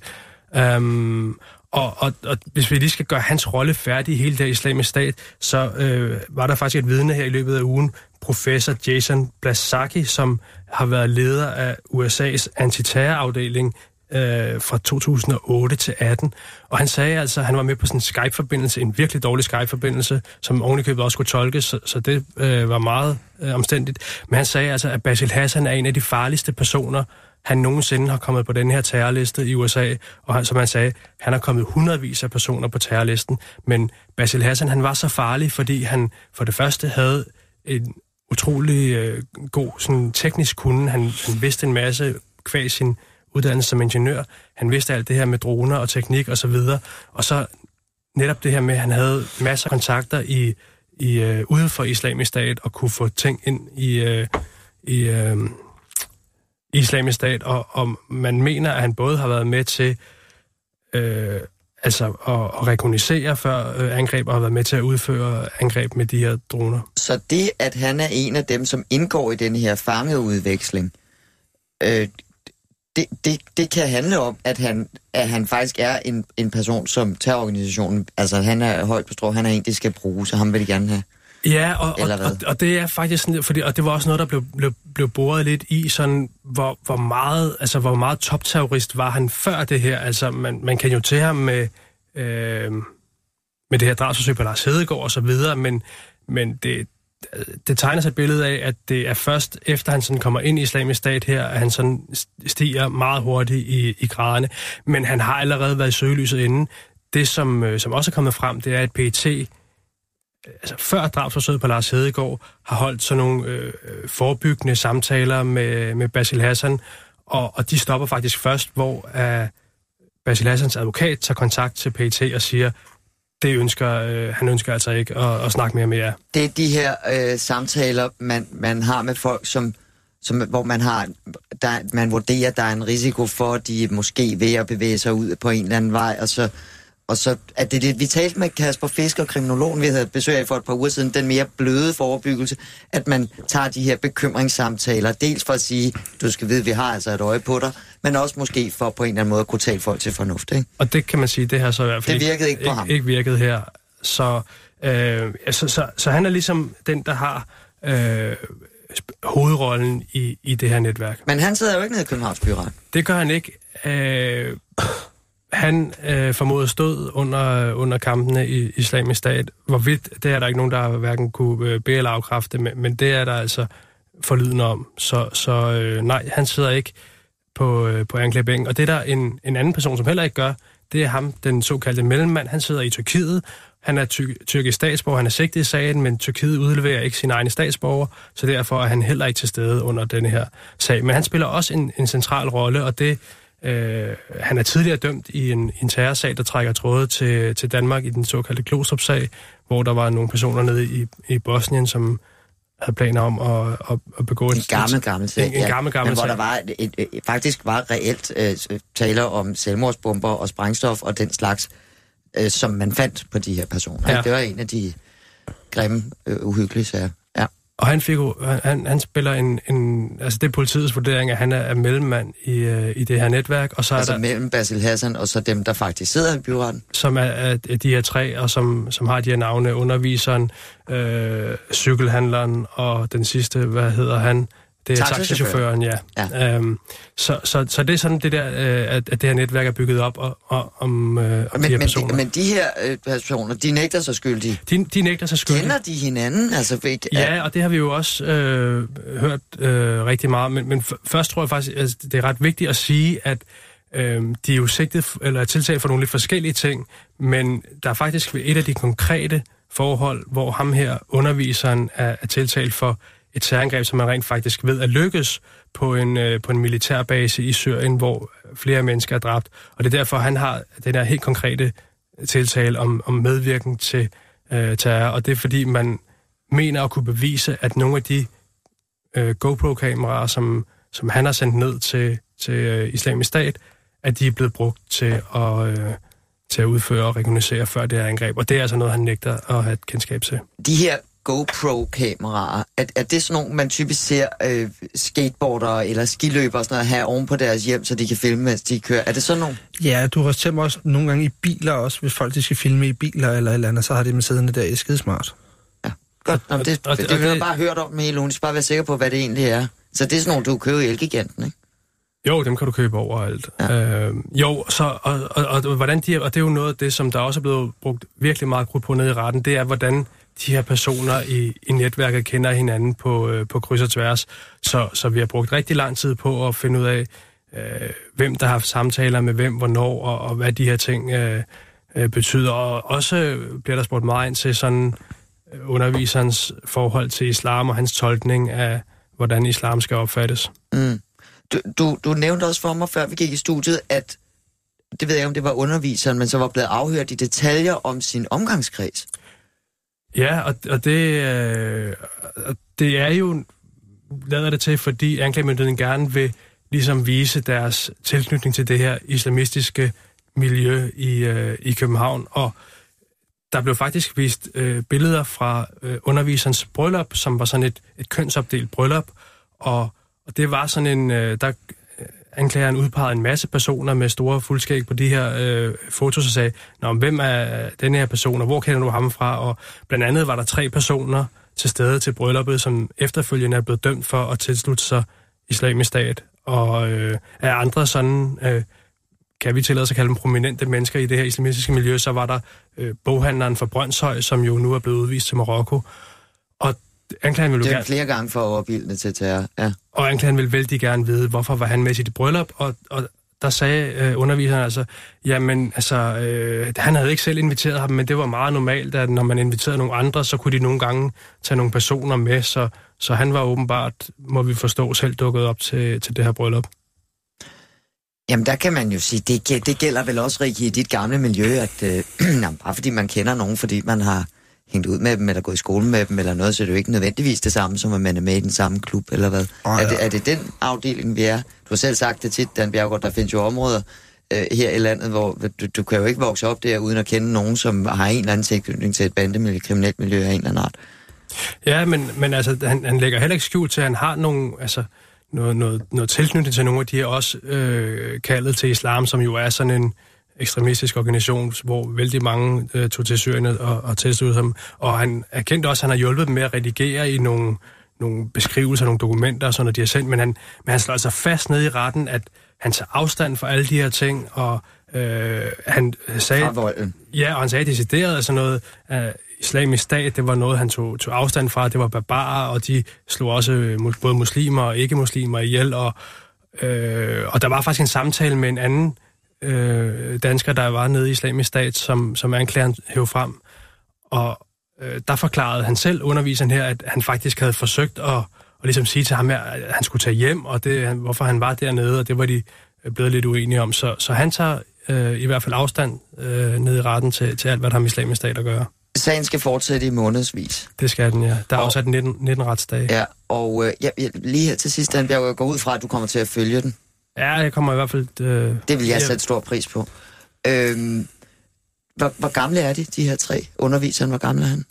Um, og, og, og hvis vi lige skal gøre hans rolle færdig i hele det islamiske stat, så øh, var der faktisk et vidne her i løbet af ugen, professor Jason Blasaki, som har været leder af USA's antiterrorafdeling øh, fra 2008 til 18. Og han sagde altså, at han var med på sådan en Skype-forbindelse, en virkelig dårlig Skype-forbindelse, som ovenikøbet også skulle tolkes, så, så det øh, var meget øh, omstændigt. Men han sagde altså, at Basil Hassan er en af de farligste personer, han nogensinde har kommet på den her terrorliste i USA, og han, som han sagde, han har kommet hundredvis af personer på terrorlisten, men Basil Hassan, han var så farlig, fordi han for det første havde en utrolig øh, god sådan, teknisk kunde. Han, han vidste en masse kvæg sin uddannelse som ingeniør. Han vidste alt det her med droner og teknik og så videre. Og så netop det her med, at han havde masser af kontakter i, i øh, ude for islamisk stat og kunne få ting ind i, øh, i øh, islamisk stat. Og, og man mener, at han både har været med til øh, altså at, at rekognisere før øh, angreb og har været med til at udføre angreb med de her droner. Så det, at han er en af dem, som indgår i den her fangeudveksling, øh, det, det, det kan handle om, at han, at han faktisk er en, en person, som terrororganisationen, altså han er højt på strå, han er en, det skal bruge, så ham vil de gerne have. Ja, og, og, og, og det er faktisk sådan, fordi, og det var også noget, der blev, blev, blev boret lidt i, sådan, hvor, hvor meget, altså, hvor meget topterrorist var han før det her. Altså, man, man kan jo til ham med, øh, med det her drabsforsøg på Lars Hedegaard og så videre, men, men det, det tegner sig et billede af, at det er først efter han sådan kommer ind i islamisk stat her, at han sådan stiger meget hurtigt i, i graderne. Men han har allerede været i søgelyset inden. Det, som, øh, som også er kommet frem, det er, at PET altså før drabsforsøget på Lars Hedegaard, har holdt sådan nogle øh, øh, forebyggende samtaler med, med Basil Hassan, og, og de stopper faktisk først, hvor uh, Basil Hassans advokat tager kontakt til PT og siger, det ønsker, øh, han ønsker altså ikke at, at snakke mere med jer. Det er de her øh, samtaler, man, man har med folk, som, som, hvor man har, der, man vurderer, der er en risiko for, at de måske ved at bevæge sig ud på en eller anden vej, og så og så er det det, vi talte med Kasper Fisker, kriminologen, vi havde besøg af for et par uger siden, den mere bløde forebyggelse, at man tager de her bekymringssamtaler, dels for at sige, du skal vide, vi har altså et øje på dig, men også måske for på en eller anden måde at kunne tale folk til fornuft, ikke? Og det kan man sige, det her så i hvert fald Det virkede ikke på ham. Ikke, ikke virket her. Så, øh, så, så, så han er ligesom den, der har øh, hovedrollen i, i det her netværk. Men han sidder jo ikke nede i Københavns Byret. Det gør han ikke. Øh, han øh, formodet stod under, under kampene i islamisk stat. Hvorvidt, det er der ikke nogen, der hverken kunne øh, bede eller afkræfte, men, men det er der altså forlyden om. Så, så øh, nej, han sidder ikke på, øh, på anklagebænken. Og det er der en, en anden person, som heller ikke gør, det er ham, den såkaldte mellemmand. Han sidder i Tyrkiet. Han er ty- tyrkisk statsborger, han er sigtet i sagen, men Tyrkiet udleverer ikke sin egne statsborger, så derfor er han heller ikke til stede under denne her sag. Men han spiller også en, en central rolle, og det Øh, han er tidligere dømt i en, en terrorsag, der trækker tråde til, til Danmark i den såkaldte Klostrup-sag, hvor der var nogle personer nede i, i Bosnien, som havde planer om at, at, at begå En et... gammel, gammel sag. En, en gammel, gammel men hvor sag. der var et, et, et, faktisk var reelt øh, taler om selvmordsbomber og sprængstof og den slags, øh, som man fandt på de her personer. Ja. Ja. Det var en af de grimme, øh, uhyggelige sager. Og han, fik, jo- han, han spiller en, en... Altså, det er politiets vurdering, at han er, er mellemmand i, øh, i det her netværk, og så er Altså der... mellem Basil Hassan og så dem, der faktisk sidder i byretten. som er, er er de her tre, og som, som har de her navne, underviseren, øh, cykelhandleren og den sidste, hvad hedder han? Det er Taxachaufføren. taxichaufføren, ja. ja. Øhm, så, så, så det er sådan det der, øh, at, at det her netværk er bygget op og, og, om, øh, om de Men, her men, personer. de, men de her øh, personer, de nægter sig skyldige. de, de nægter sig skyldige. Kender de hinanden? Altså, ikke, Ja, og det har vi jo også øh, hørt øh, rigtig meget. Men, men først tror jeg faktisk, at det er ret vigtigt at sige, at øh, de er jo sigtet, eller er tiltalt for nogle lidt forskellige ting, men der er faktisk et af de konkrete forhold, hvor ham her, underviseren, er, er tiltalt for et terrorangreb, som man rent faktisk ved at lykkes på en, øh, på en militærbase i Syrien, hvor flere mennesker er dræbt. Og det er derfor, han har den her helt konkrete tiltale om, om medvirken til øh, terror, og det er fordi, man mener at kunne bevise, at nogle af de øh, GoPro-kameraer, som, som han har sendt ned til, til øh, islamisk stat, at de er blevet brugt til at, øh, til at udføre og rekognosere før det her angreb. Og det er altså noget, han nægter at have et kendskab til. De her GoPro-kameraer, er, er det sådan nogle, man typisk ser øh, skateboardere eller skiløbere og sådan noget have oven på deres hjem, så de kan filme, mens de kører? Er det sådan nogle? Ja, du har til også nogle gange i biler også, hvis folk de skal filme i biler eller et eller andet, så har de dem siddende der i skidesmart. Godt, Nå, det, og- og, det, det, det, det- bare hørt om hele ugen. Jeg skal bare være sikker på, hvad det egentlig er. Så det er sådan nogle, du køber i Elgiganten, ikke? Jo, dem kan du købe overalt. Ja. Øh, jo, så, og, og, og, hvordan de, og det er jo noget af det, som der også er blevet brugt virkelig meget krudt på nede i retten, det er, hvordan de her personer i, i netværket kender hinanden på, øh, på kryds og tværs. Så, så vi har brugt rigtig lang tid på at finde ud af, øh, hvem der har haft samtaler med hvem, hvornår, og, og hvad de her ting øh, øh, betyder. Og også bliver der spurgt meget ind til sådan øh, underviserens forhold til islam og hans tolkning af, hvordan islam skal opfattes. Mm. Du, du, du nævnte også for mig, før vi gik i studiet, at det ved jeg ikke, om det var underviseren, men så var blevet afhørt i detaljer om sin omgangskreds. Ja, og, og det, øh, det er jo, lader det til, fordi anklagemyndigheden gerne vil ligesom vise deres tilknytning til det her islamistiske miljø i, øh, i København, og der blev faktisk vist øh, billeder fra øh, underviserens bryllup, som var sådan et, et kønsopdelt bryllup, og, og det var sådan en, øh, der anklageren udpegede en masse personer med store fuldskæg på de her øh, fotos og sagde, Nå, hvem er den her person, og hvor kender du ham fra? Og blandt andet var der tre personer til stede til brylluppet, som efterfølgende er blevet dømt for at tilslutte sig islamisk stat. Og øh, af andre sådan, øh, kan vi tillade os at kalde dem prominente mennesker i det her islamistiske miljø, så var der øh, boghandleren fra Brøndshøj, som jo nu er blevet udvist til Marokko. Og anklageren vil Det er gerne... flere gange for overbildende til terror, ja. Og anklageren ville vældig gerne vide, hvorfor var han med til det bryllup, og, og der sagde øh, underviseren altså, jamen altså, øh, han havde ikke selv inviteret ham, men det var meget normalt, at når man inviterede nogle andre, så kunne de nogle gange tage nogle personer med, så, så han var åbenbart, må vi forstå, selv dukket op til, til det her bryllup. Jamen, der kan man jo sige, det, det gælder vel også, Rikke, i dit gamle miljø, at øh, jamen, bare fordi man kender nogen, fordi man har hængt ud med dem, eller gået i skole med dem, eller noget, så er det jo ikke nødvendigvis det samme, som at man er med i den samme klub, eller hvad. Åh, er, det, ja. er det den afdeling, vi er? Du har selv sagt det tit, Dan Bjergård, der findes jo områder øh, her i landet, hvor du, du kan jo ikke vokse op der, uden at kende nogen, som har en eller anden tilknytning til et bandemiljø, kriminelt miljø af en eller anden art. Ja, men, men altså, han, han lægger heller ikke skjult til, at han har nogle, altså, noget, noget, noget tilknytning til nogle af de her også øh, kaldet til islam, som jo er sådan en ekstremistisk organisation, hvor vældig mange øh, tog til Syrien og, og tilsluttede ham. Og han erkendte også, at han har hjulpet dem med at redigere i nogle, nogle beskrivelser, nogle dokumenter, sådan noget, de har sendt, men han, men han slår altså fast ned i retten, at han tager afstand for alle de her ting, og øh, han sagde... Fra volden. Ja, og han sagde decideret, altså noget af islamisk stat, det var noget, han tog, tog afstand fra. Det var barbarer, og de slog også øh, både muslimer og ikke-muslimer ihjel. Og, øh, og der var faktisk en samtale med en anden øh, dansker, der var nede i islamisk stat, som, som anklageren hæv frem. Og øh, der forklarede han selv, underviseren her, at han faktisk havde forsøgt at, at ligesom sige til ham, her, at han skulle tage hjem, og det, hvorfor han var dernede, og det var de blevet lidt uenige om. Så, så han tager øh, i hvert fald afstand øh, ned i retten til, til alt, hvad der har med islamisk stat at gøre. Sagen skal fortsætte i månedsvis. Det skal den, ja. Der er Og- afsat 19, 19 retsdage. Ja. Og øh, ja, ja, lige her til sidst, Dan Bjerg, jeg går ud fra, at du kommer til at følge den. Ja, jeg kommer i hvert fald... Øh, Det vil jeg ja, sætte stor pris på. Øhm, hvor, hvor gamle er de, de her tre? Underviseren, hvor gammel er han?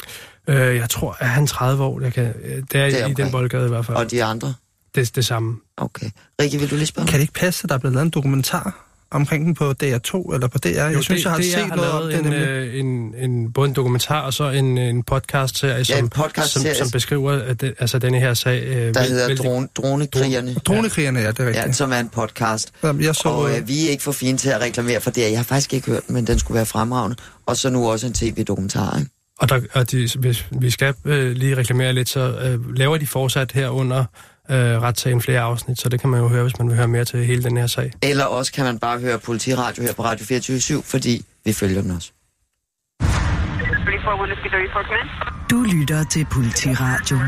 Øh, jeg tror, at han 30 år. Jeg kan, øh, det er Det er i den boldgade i hvert fald. Og de andre? Det er det samme. Okay. Rikke, vil du lige spørge? Kan det ikke passe, at der er blevet lavet en dokumentar omkring den på DR2 eller på DR? jeg synes, jeg har DR set noget om lavet det en, nemlig. øh, en, en, både en dokumentar og så en, en podcast-serie, som, en podcast-serie. som, som beskriver at det, altså denne her sag. Øh, Der vel- hedder vældig- drone, Dronekrigerne. Dronekrigerne, ja, det er Ja, rigtigt. som er en podcast. Jamen, jeg så... Og øh, vi er ikke for fine til at reklamere for det. Jeg har faktisk ikke hørt den, men den skulle være fremragende. Og så nu også en tv-dokumentar, ikke? Og, der, og de, hvis vi skal øh, lige reklamere lidt, så øh, laver de fortsat her under øh, retssagen flere afsnit, så det kan man jo høre, hvis man vil høre mere til hele den her sag. Eller også kan man bare høre politiradio her på Radio 24 fordi vi følger den også. 34 Whiskey 34 command. Du lytter til Politiradio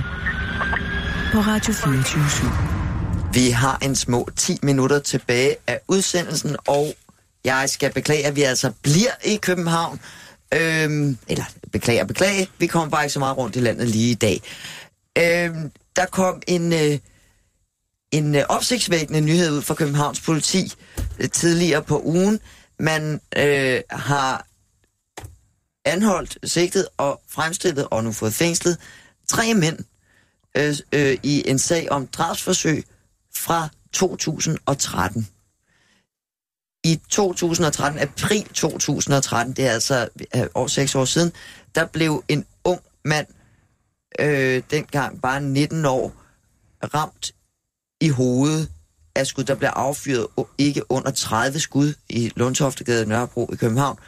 på Radio 24 Vi har en små 10 minutter tilbage af udsendelsen, og jeg skal beklage, at vi altså bliver i København. Øhm, eller beklager, beklage. Vi kommer bare ikke så meget rundt i landet lige i dag. Øhm, der kom en, øh, en øh, opsigtsvækkende nyhed ud fra Københavns politi øh, tidligere på ugen. Man øh, har anholdt, sigtet og fremstillet og nu fået fængslet tre mænd øh, øh, i en sag om drabsforsøg fra 2013. I 2013, april 2013, det er altså øh, år, seks år siden, der blev en ung mand, øh, dengang bare 19 år, ramt i hovedet af skud. Der blev affyret ikke under 30 skud i Lundtoftegade Nørrebro i København.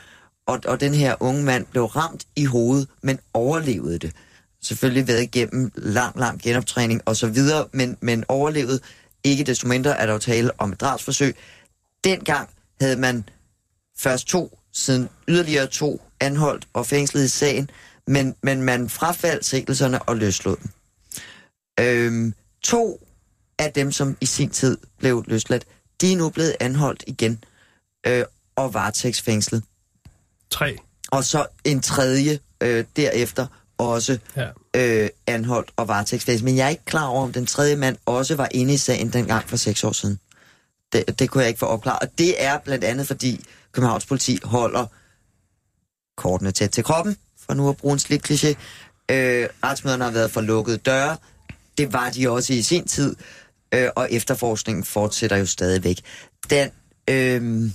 Og, og den her unge mand blev ramt i hovedet, men overlevede det. Selvfølgelig været igennem lang, lang genoptræning og så videre, men, men overlevede. Ikke desto mindre er der jo tale om et drabsforsøg. Dengang havde man først to, siden yderligere to anholdt og fængslet i sagen, men, men man frafaldt sigtelserne og løslod dem. Øhm, to af dem, som i sin tid blev løsladt, de er nu blevet anholdt igen øh, og varetægtsfængslet. Tre. Og så en tredje øh, derefter også Ja. øh, anholdt og varetægtsfængslet. Men jeg er ikke klar over, om den tredje mand også var inde i sagen dengang for seks år siden. Det, det kunne jeg ikke få opklaret. Og det er blandt andet, fordi Københavns politi holder kortene tæt til kroppen, for nu at bruge en slidt kliché. Øh, retsmøderne har været for lukkede døre. Det var de også i sin tid. Øh, og efterforskningen fortsætter jo stadigvæk. Den, øh,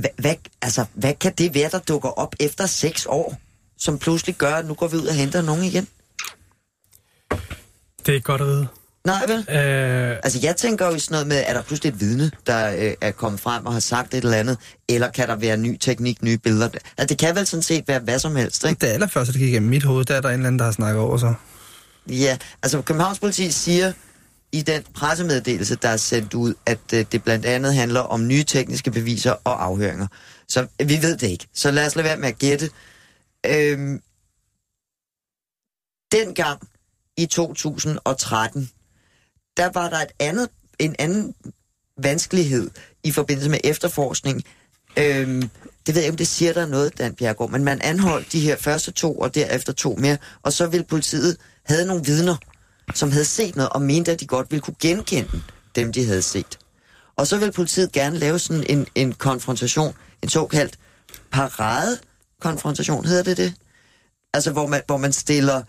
hvad, hvad, altså, hvad kan det være, der dukker op efter seks år, som pludselig gør, at nu går vi ud og henter nogen igen? Det er godt at vide. Nej, vel? Øh, Altså, jeg tænker jo sådan noget med, er der pludselig et vidne, der øh, er kommet frem og har sagt et eller andet, eller kan der være ny teknik, nye billeder? Altså, det kan vel sådan set være hvad som helst, ikke? Det allerførste, der gik igennem mit hoved, der er der en eller anden, der har snakket over sig. Ja, altså Københavns politi siger i den pressemeddelelse, der er sendt ud, at øh, det blandt andet handler om nye tekniske beviser og afhøringer. Så øh, vi ved det ikke. Så lad os lade være med at gætte. Øhm, dengang i 2013, der var der et andet, en anden vanskelighed i forbindelse med efterforskning. Øhm, det ved jeg ikke, om det siger der noget, Dan Bjergård, men man anholdt de her første to, og derefter to mere, og så ville politiet havde nogle vidner, som havde set noget, og mente, at de godt ville kunne genkende dem, de havde set. Og så ville politiet gerne lave sådan en, en konfrontation, en såkaldt parade-konfrontation, hedder det det? Altså, hvor man, hvor man stiller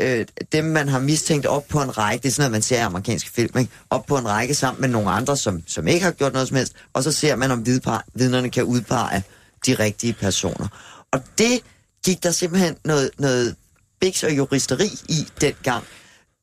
øh, dem, man har mistænkt op på en række, det er sådan noget, man ser i amerikanske film, ikke? op på en række sammen med nogle andre, som, som ikke har gjort noget som helst, og så ser man, om vidpar, vidnerne kan udpege de rigtige personer. Og det gik der simpelthen noget, noget biks og juristeri i dengang.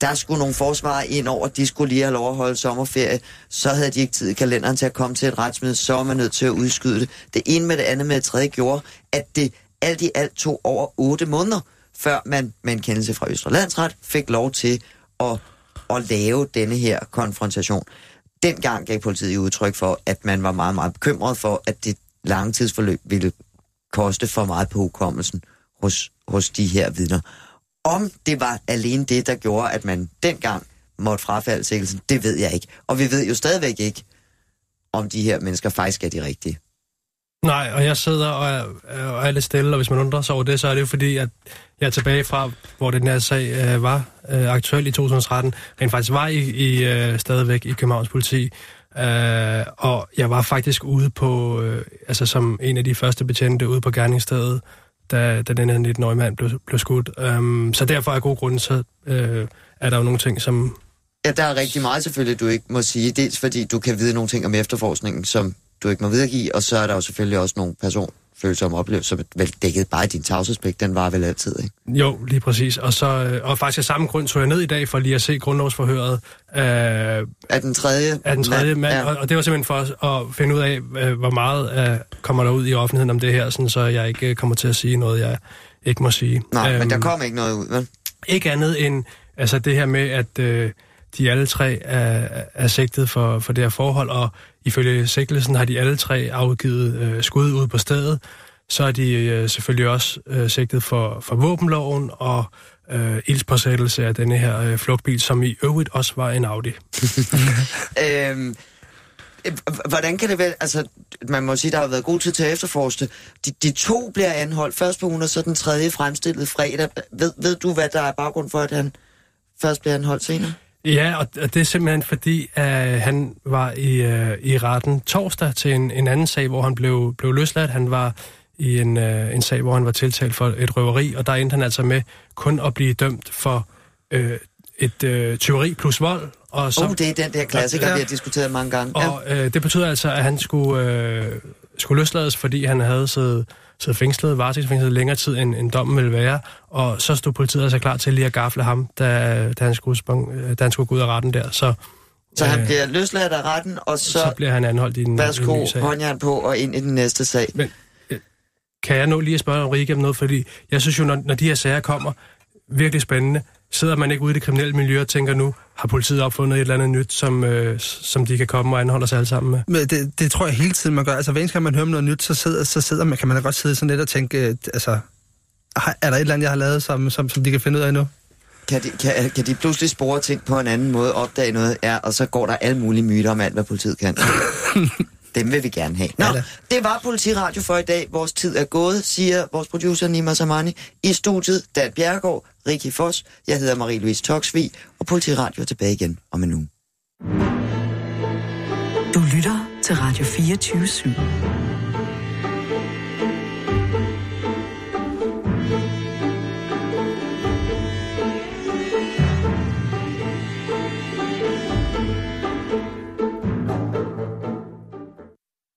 Der skulle nogle forsvarer ind over, de skulle lige have lov at holde sommerferie, så havde de ikke tid i kalenderen til at komme til et retsmøde, så var man nødt til at udskyde det. Det ene med det andet med det tredje gjorde, at det alt i alt tog over otte måneder, før man med en kendelse fra Østre Landsret fik lov til at, at lave denne her konfrontation. Dengang gav politiet udtryk for, at man var meget, meget bekymret for, at det lange tidsforløb ville koste for meget på hukommelsen hos, hos de her vidner. Om det var alene det, der gjorde, at man dengang måtte frafalde sikkelsen, det ved jeg ikke. Og vi ved jo stadigvæk ikke, om de her mennesker faktisk er de rigtige. Nej, og jeg sidder og er, øh, og er lidt stille, og hvis man undrer sig over det, så er det jo fordi, at jeg er tilbage fra, hvor den her sag øh, var øh, aktuel i 2013, rent faktisk var i, i øh, stadigvæk i Københavns politi, øh, og jeg var faktisk ude på, øh, altså som en af de første betjente ude på gerningsstedet, da, da den her 19-årige mand blev, blev skudt. Um, så derfor er god grund, så øh, er der jo nogle ting, som... Ja, der er rigtig meget selvfølgelig, du ikke må sige. Dels fordi du kan vide nogle ting om efterforskningen, som du ikke må videregive, og så er der jo selvfølgelig også nogle personfølsomme oplevelser, som vel dækket bare i din tavshedspligt. Den var vel altid, ikke? Jo, lige præcis. Og, så, øh, og faktisk af samme grund tog jeg ned i dag for lige at se grundlovsforhøret øh, Af den tredje af den tredje mand, Ja. og, og det var simpelthen for at finde ud af, øh, hvor meget øh, kommer der ud i offentligheden om det her, sådan, så jeg ikke øh, kommer til at sige noget, jeg ikke må sige. Nej, men der Øhm, kom ikke noget ud, vel? Ikke andet end altså det her med, at øh, de alle tre er, er sigtet for, for det her forhold, og ifølge sigtelsen har de alle tre afgivet øh, skud ud på stedet. Så er de øh, selvfølgelig også øh, sigtet for, for våbenloven og øh, ildspåsættelse af denne her øh, flugtbil, som i øvrigt også var en Audi. Øhm, hvordan kan det være, altså, man må sige, der har været god tid til at efterforske. De, de to bliver anholdt, først på ugen, og så den tredje fremstillet fredag. Ved, ved du, hvad der er baggrund for, at han først bliver anholdt senere? Ja, og, det er simpelthen fordi, at han var i, øh, i retten torsdag til en, en anden sag, hvor han blev, blev løsladt. Han var i en, øh, en sag, hvor han var tiltalt for et røveri, og der endte han altså med kun at blive dømt for øh, et øh, tyveri plus vold. Og Så, oh, det er den der klassiker, Ja. vi har diskuteret mange gange. Og øh, det betyder altså, at han skulle, øh, skulle løslades, fordi han havde siddet, siddet fængslet, varetægtsfængslet længere tid, end, end dommen ville være. Og så stod politiet altså klar til lige at gafle ham, da, da, han, skulle sprung, øh, da han skulle gå ud af retten der. Så, Så han øh, bliver løsladt af retten, og så, så bliver han anholdt i en, i en værsgo, ny sag. håndjern på og ind i den næste sag. Kan jeg nå lige at spørge Ulrike om noget? Fordi jeg synes jo, når, når de her sager kommer, virkelig spændende, sidder man ikke ude i det kriminelle miljø og tænker nu, har politiet opfundet et eller andet nyt, som, øh, som de kan komme og anholde os alle sammen med? Men det, det tror jeg hele tiden, man gør. Altså, hver eneste gang man hører om noget nyt, så, sidder, så sidder man, kan man da godt sidde sådan lidt og tænke, øh, altså, er der et eller andet, jeg har lavet, som, som, som de kan finde ud af nu? Kan de, kan, kan de pludselig spore ting på en anden måde, opdage noget, ja, og så går der alle mulige myter om alt, hvad politiet kan. Dem vil vi gerne have. Nå, det var Politiradio for i dag. Vores tid er gået, siger vores producer Nima Samani. I studiet, Dan Bjergård, Rikki Foss, jeg hedder Marie-Louise Toksvig, og Politiradio er tilbage igen om en uge. Du lytter til Radio 24 /7.